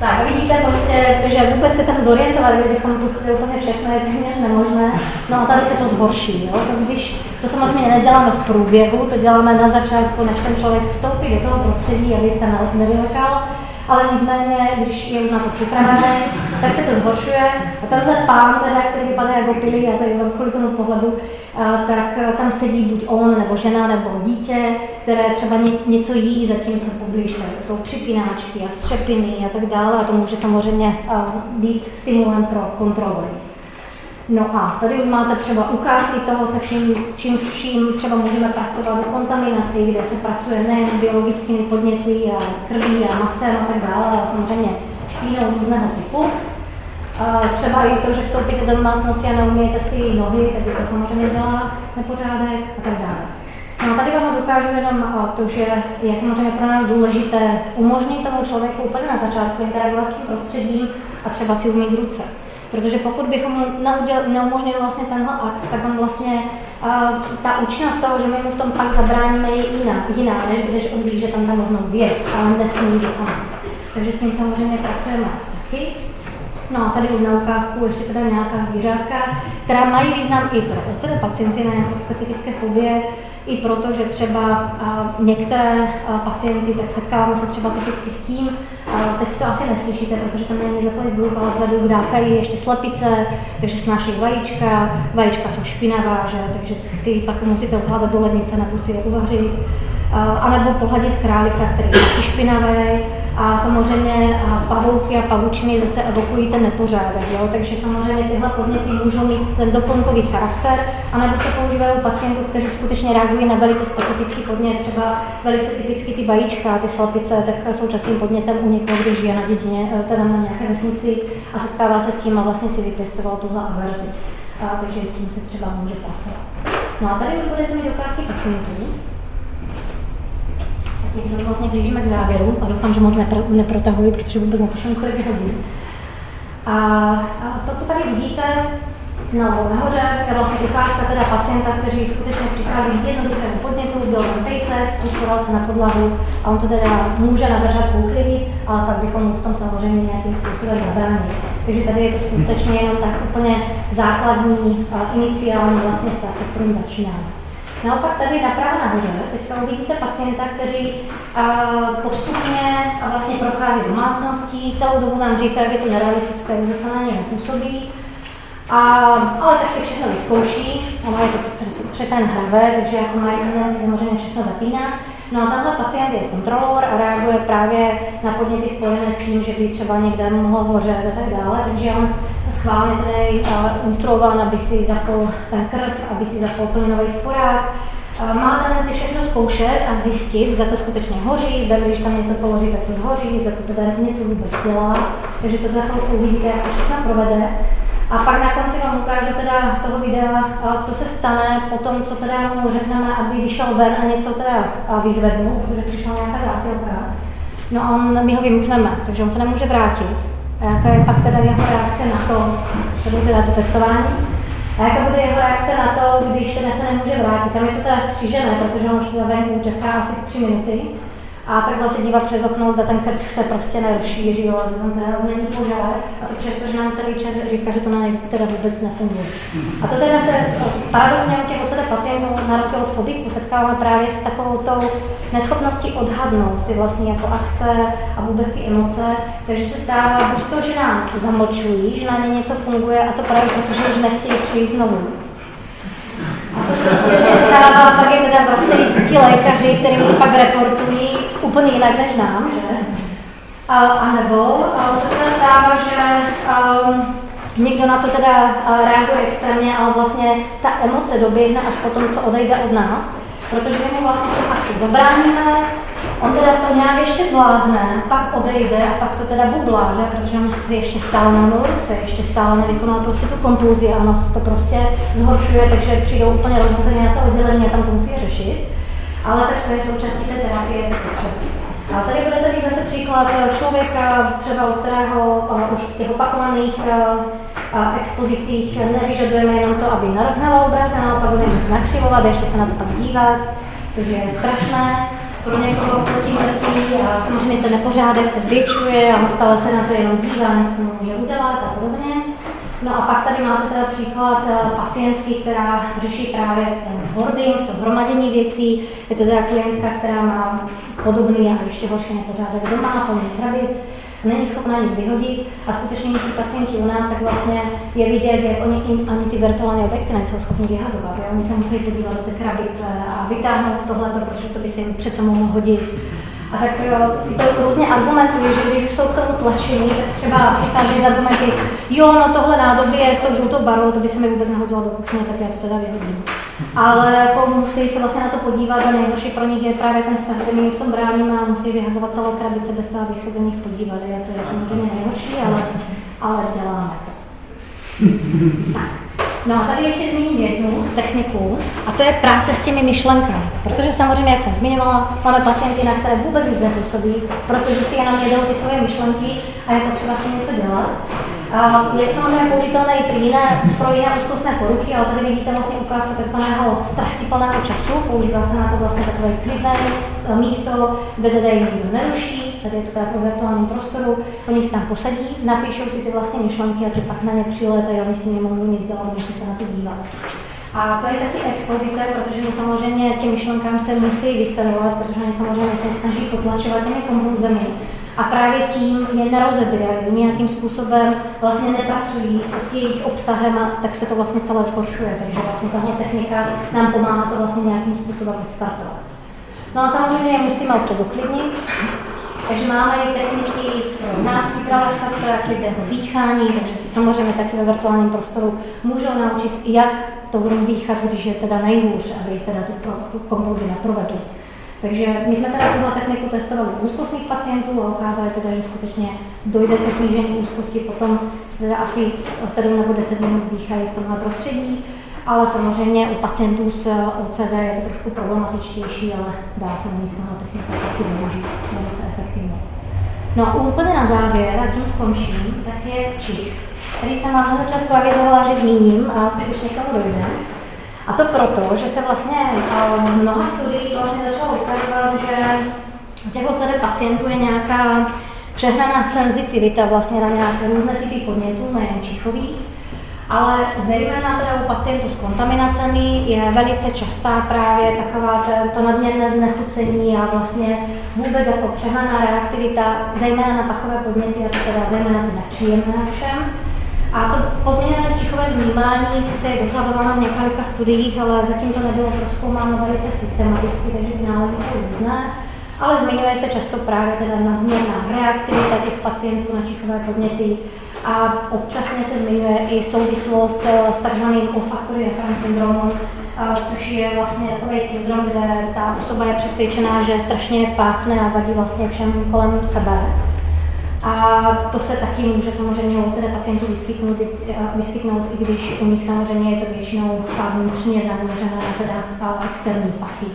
Tak, vidíte prostě, že vůbec se tam zorientovat, kdybychom pustili úplně všechno, je téměř nemožné. No a tady se to zhorší. Jo? To, když, to samozřejmě neděláme v průběhu, to děláme na začátku, než ten člověk vstoupí do toho prostředí, aby se nevylekal ale nicméně, když je už na to připravený, tak se to zhoršuje. A tenhle pán, teda, který vypadá jako pilý, a to je kvůli tomu pohledu, tak tam sedí buď on, nebo žena, nebo dítě, které třeba něco jí, zatímco poblíž jsou připínáčky a střepiny a tak dále. A to může samozřejmě být stimulem pro kontrolu. No a tady už máte třeba ukázky toho, se vším, čím vším třeba můžeme pracovat o kontaminaci, kde se pracuje nejen s biologickými podněty a krví a masem a tak dále, ale samozřejmě špínou různého typu. A třeba i to, že vstoupíte do domácnosti a neumíte si nohy, tak to samozřejmě dělá nepořádek a tak dále. No a tady vám už ukážu jenom to, že je samozřejmě pro nás důležité umožnit tomu člověku úplně na začátku interagovat s tím prostředím a třeba si umít ruce. Protože pokud bychom mu neumožnili vlastně tenhle akt, tak on vlastně uh, ta účinnost toho, že my mu v tom pak zabráníme, je jiná, jiná než když on ví, že tam ta možnost je, ale nesmí vykonat. Takže s tím samozřejmě pracujeme taky. No a tady už na ukázku ještě teda nějaká zvířátka, která mají význam i pro OCD pacienty na nějaké specifické fobie, i proto, že třeba některé pacienty, tak setkáváme se třeba typicky s tím, teď to asi neslyšíte, protože tam není zaplý zvuk, ale vzadu dákají ještě slepice, takže snáší vajíčka, vajíčka jsou špinavá, že? takže ty pak musíte ukládat do lednice nebo si je uvařit. A nebo pohladit králika, který je taky špinavý, a samozřejmě pavouky a pavučiny zase evokují ten nepořádek, jo? takže samozřejmě tyhle podněty můžou mít ten doplňkový charakter, anebo se používají u pacientů, kteří skutečně reagují na velice specifický podnět, třeba velice typicky ty vajíčka, ty slepice, tak jsou častým podnětem u někoho, kdo žije na dědině, eh, teda na nějaké vesnici a setkává se s tím a vlastně si vypěstoval tuhle averzi. A, takže s tím se třeba může pracovat. No a tady už budete mít ukázky pacientů, tím se vlastně blížíme k závěru a doufám, že moc nepro, neprotahuji, protože vůbec netuším, kolik hodin. A, a to, co tady vidíte, No, nahoře je vlastně ukázka teda pacienta, který skutečně přichází k jednoduchému podnětu, byl tam pejsek, učoval se na podlahu a on to teda může na začátku uklidit, ale pak bychom mu v tom samozřejmě nějakým způsobem zabránili. Takže tady je to skutečně jenom tak úplně základní, iniciální vlastně stav, kterým začínáme. Naopak tady napravo nahoře, teďka uvidíte pacienta, který uh, postupně a vlastně prochází domácností, celou dobu nám říká, jak je to nerealistické, že se na něj nepůsobí. A, ale tak si všechno vyzkouší, ono je to přece jen hravé, takže jako mají tendenci samozřejmě všechno zapínat. No a tenhle pacient je kontrolor a reaguje právě na podněty spojené s tím, že by třeba někde mohl hořet a tak dále, takže on schválně tedy uh, instruoval, aby si zapol ten krk, aby si zapol plynový sporák, má tendenci všechno zkoušet a zjistit, zda to skutečně hoří, zda když tam něco položí, tak to zhoří, zda to teda něco vůbec dělá. Takže to za chvilku uvidíte, jak to všechno provede. A pak na konci vám ukážu teda toho videa, co se stane po tom, co teda mu řekneme, aby vyšel ven a něco teda vyzvednu, protože přišla nějaká zásilka. No a on, my ho vymkneme, takže on se nemůže vrátit. A jaká je pak teda jeho reakce na to, to bude teda to testování. A jaká bude jeho reakce na to, když teda se nemůže vrátit. Tam je to teda střížené, protože on už teda venku čeká asi tři minuty a takhle se dívat přes okno, zda ten krk se prostě nerozšíří, ale zda tam teda není požár. A to přesto, že nám celý čas říká, že to na něj teda vůbec nefunguje. A to teda se paradoxně u těch OCD pacientů na rozdíl od fobiku setkáváme právě s takovou tou neschopností odhadnout ty vlastní jako akce a vůbec ty emoce. Takže se stává buď to, že nám zamlčují, že na ně něco funguje a to právě proto, že už nechtějí přijít znovu a to se skutečně stává, pak je teda vracejí ti lékaři, kterým to pak reportují úplně jinak než nám, že? A, a nebo a se teda stává, že um, někdo na to teda reaguje extrémně, ale vlastně ta emoce doběhne až po tom, co odejde od nás, protože my mu vlastně v tom aktu zabráníme, On teda to nějak ještě zvládne, pak odejde a pak to teda bublá, že? protože on si ještě stále na ulici, ještě stále nevykonal prostě tu kompulzi a ono se to prostě zhoršuje, takže přijdou úplně rozhozeně na to oddělení a tam to musí řešit. Ale tak to je součástí té terapie potřeby. A tady budete mít zase příklad člověka, třeba u kterého uh, už v těch opakovaných uh, expozicích nevyžadujeme jenom to, aby narovnával obraz, a naopak budeme se nakřivovat, ještě se na to pak dívat, což je strašné pro někoho, tím trpí a samozřejmě ten nepořádek se zvětšuje a stále se na to jenom dívá, co může udělat a podobně. No a pak tady máte teda příklad eh, pacientky, která řeší právě ten hoarding, to hromadění věcí. Je to teda klientka, která má podobný a ještě horší nepořádek doma, plný krabic není schopná nic vyhodit a skutečně ti pacienti u nás, tak vlastně je vidět, jak oni ani ty virtuální objekty nejsou schopni vyhazovat. Oni se musí podívat do té krabice a vytáhnout tohleto, protože to by se jim přece mohlo hodit. A tak jo, si to různě argumentuje, že když už jsou k tomu tlačení, tak třeba přichází argumenty, jo, no tohle nádobí je s tou žlutou barvou, to by se mi vůbec nehodilo do kuchyně, tak já to teda vyhodím. Ale jako musí se vlastně na to podívat a nejhorší pro nich je právě ten stav, který v tom bráníme a musí vyhazovat celou krabice bez toho, abych se do nich podívali. A to je samozřejmě nejhorší, ale, ale děláme to. Tak. No a tady ještě zmíním jednu techniku, a to je práce s těmi myšlenkami. Protože samozřejmě, jak jsem zmiňovala, máme pacienty, na které vůbec nic nepůsobí, protože si jenom jedou ty svoje myšlenky a je potřeba s tím něco dělat. Je to samozřejmě použitelné i pro jiné, pro jiné úzkostné poruchy, ale tady vidíte vlastně ukázku takzvaného strastiplného času. Používá se na to vlastně takové klidné eh, místo, kde tady nikdo neruší, tady je to tak v virtuálním prostoru, oni si tam posadí, napíšou si ty vlastně myšlenky a ty pak na ně přiletají, oni si nemůžou nic dělat, musí se na to dívat. A to je taky expozice, protože my samozřejmě těm myšlenkám se musí vystavovat, protože oni samozřejmě se snaží potlačovat těmi kompulzemi a právě tím je nerozebírají, nějakým způsobem vlastně nepracují s jejich obsahem a tak se to vlastně celé zhoršuje. Takže vlastně tahle technika nám pomáhá to vlastně nějakým způsobem odstartovat. No a samozřejmě musíme občas uklidnit, takže máme i techniky nácvik relaxace, klidného dýchání, takže se samozřejmě taky ve virtuálním prostoru můžou naučit, jak to rozdýchat, když je teda nejhůř, aby teda tu kompulzi neprovedli. Takže my jsme teda tuhle techniku testovali u úzkostných pacientů a ukázali teda, že skutečně dojde ke snížení úzkosti potom, co teda asi 7 nebo 10 minut dýchají v tomhle prostředí. Ale samozřejmě u pacientů s OCD je to trošku problematičtější, ale dá se na nich tahle technika taky využít velice efektivně. No a úplně na závěr, a tím skončím, tak je čich, který jsem vám na začátku avizovala, že zmíním a skutečně k tomu dojde. A to proto, že se vlastně v mnoha studií vlastně začalo ukazovat, že u těch OCD pacientů je nějaká přehnaná senzitivita vlastně na nějaké různé typy podnětů, nejen čichových. ale zejména teda u pacientů s kontaminacemi je velice častá právě taková to nadměrné znechucení a vlastně vůbec jako přehnaná reaktivita, zejména na pachové podněty a to teda zejména ty nepříjemné všem. A to pozměněné čichové vnímání sice je dokladováno v několika studiích, ale zatím to nebylo proskoumáno velice systematicky, takže ty nálezy jsou různé. Ale zmiňuje se často právě teda nadměrná reaktivita těch pacientů na čichové podněty, a občasně se zmiňuje i souvislost eh, s takzvaným olfactory reference syndromem, eh, což je vlastně takový syndrom, kde ta osoba je přesvědčená, že strašně páchne a vadí vlastně všem kolem sebe. A to se taky může samozřejmě u tedy pacientů vyskytnout, eh, vyskytnout, i když u nich samozřejmě je to většinou vnitřně zaměřené na teda externí pachy,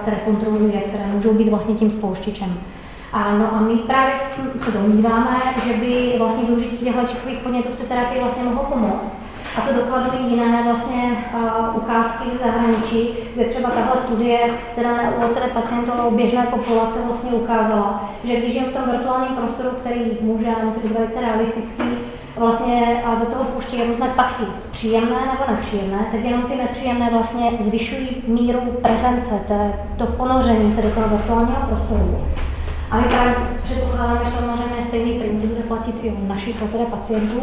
které kontrolují a které můžou být vlastně tím spouštěčem. A, no a my právě se domníváme, že by vlastně využití těchto čichových podnětů v té terapii vlastně mohlo pomoct. A to dokladují jiné vlastně uh, ukázky ze zahraničí, kde třeba tahle studie, teda ne u OCD pacientů, běžné populace vlastně ukázala, že když je v tom virtuálním prostoru, který může musí být velice realistický, vlastně a do toho pouští různé pachy, příjemné nebo nepříjemné, tak jenom ty nepříjemné vlastně zvyšují míru prezence, té, to ponoření se do toho virtuálního prostoru. A my právě předpokládáme, že samozřejmě stejný princip bude platit i u našich pacientů,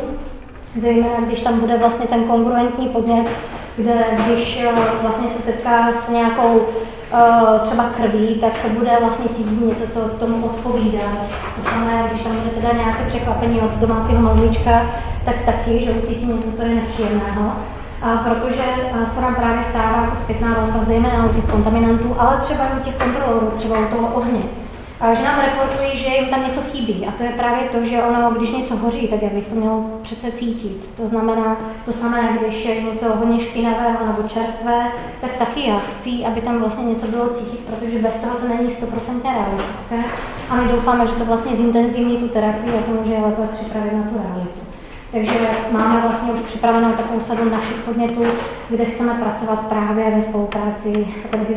zejména když tam bude vlastně ten kongruentní podnět, kde když eh, vlastně se setká s nějakou uh, třeba krví, tak bude vlastně cítit něco, co tomu odpovídá. To samé, když tam bude teda nějaké překvapení od domácího mazlíčka, tak taky, že ucítí něco, co je nepříjemného. A protože eh, se nám právě stává jako zpětná vazba zejména u těch kontaminantů, ale třeba i u těch kontrolorů, třeba u toho ohně že nám reportují, že jim tam něco chybí. A to je právě to, že ono, když něco hoří, tak já bych to mělo přece cítit. To znamená to samé, když je něco hodně špinavého nebo čerstvé, tak taky já chci, aby tam vlastně něco bylo cítit, protože bez toho to není stoprocentně realistické. A my doufáme, že to vlastně zintenzivní tu terapii a to může lépe připravit na tu realitu. Takže máme vlastně už připravenou takovou sadu našich podnětů, kde chceme pracovat právě ve spolupráci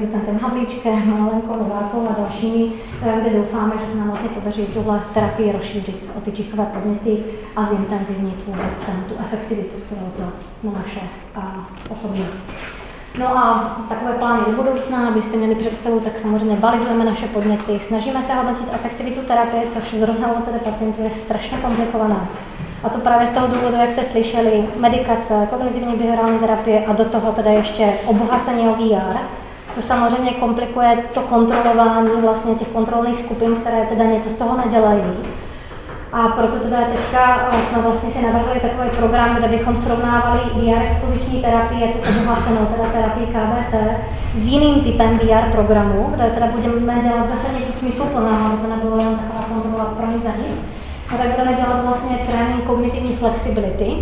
s Centrem Havlíčkem, Malenkou, Novákou a dalšími, eh, kde doufáme, že se nám vlastně podaří tuhle terapii rozšířit o ty čichové podněty a zintenzivnit vůbec ten, tu efektivitu, kterou to na naše osobní. No a takové plány do budoucna, abyste měli představu, tak samozřejmě validujeme naše podněty, snažíme se hodnotit efektivitu terapie, což zrovna u pacientů je strašně komplikované. A to právě z toho důvodu, jak jste slyšeli, medikace, kognitivní behaviorální terapie a do toho teda ještě obohacení o VR, což samozřejmě komplikuje to kontrolování vlastně těch kontrolních skupin, které teda něco z toho nedělají. A proto teda teďka jsme vlastně si navrhli takový program, kde bychom srovnávali VR expoziční terapii, jako obohacenou teda terapii KBT, s jiným typem VR programu, kde teda budeme dělat zase něco smysluplného, aby to nebylo jen taková kontrola pro nic za nic a tak budeme dělat vlastně trénink kognitivní flexibility,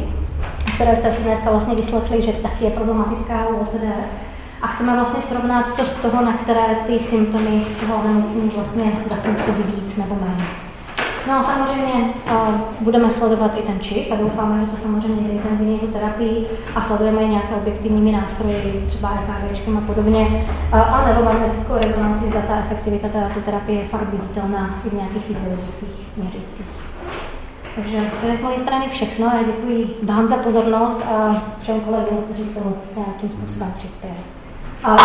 které jste si dneska vlastně vyslechli, že taky je problematická u OCD. A chceme vlastně srovnat, co z toho, na které ty symptomy toho onemocnění vlastně zapůsobí víc nebo méně. No a samozřejmě uh, budeme sledovat i ten čip a doufáme, že to samozřejmě zintenzivní tu terapii a sledujeme nějaké objektivními nástroji, třeba EKG a podobně, uh, a nebo magnetickou rezonanci, zda ta efektivita té terapie je fakt viditelná i v nějakých fyziologických měřících. Takže to je z mojej strany všechno. Já děkuji vám za pozornost a všem kolegům, kteří tomu nějakým způsobem přispěli. A...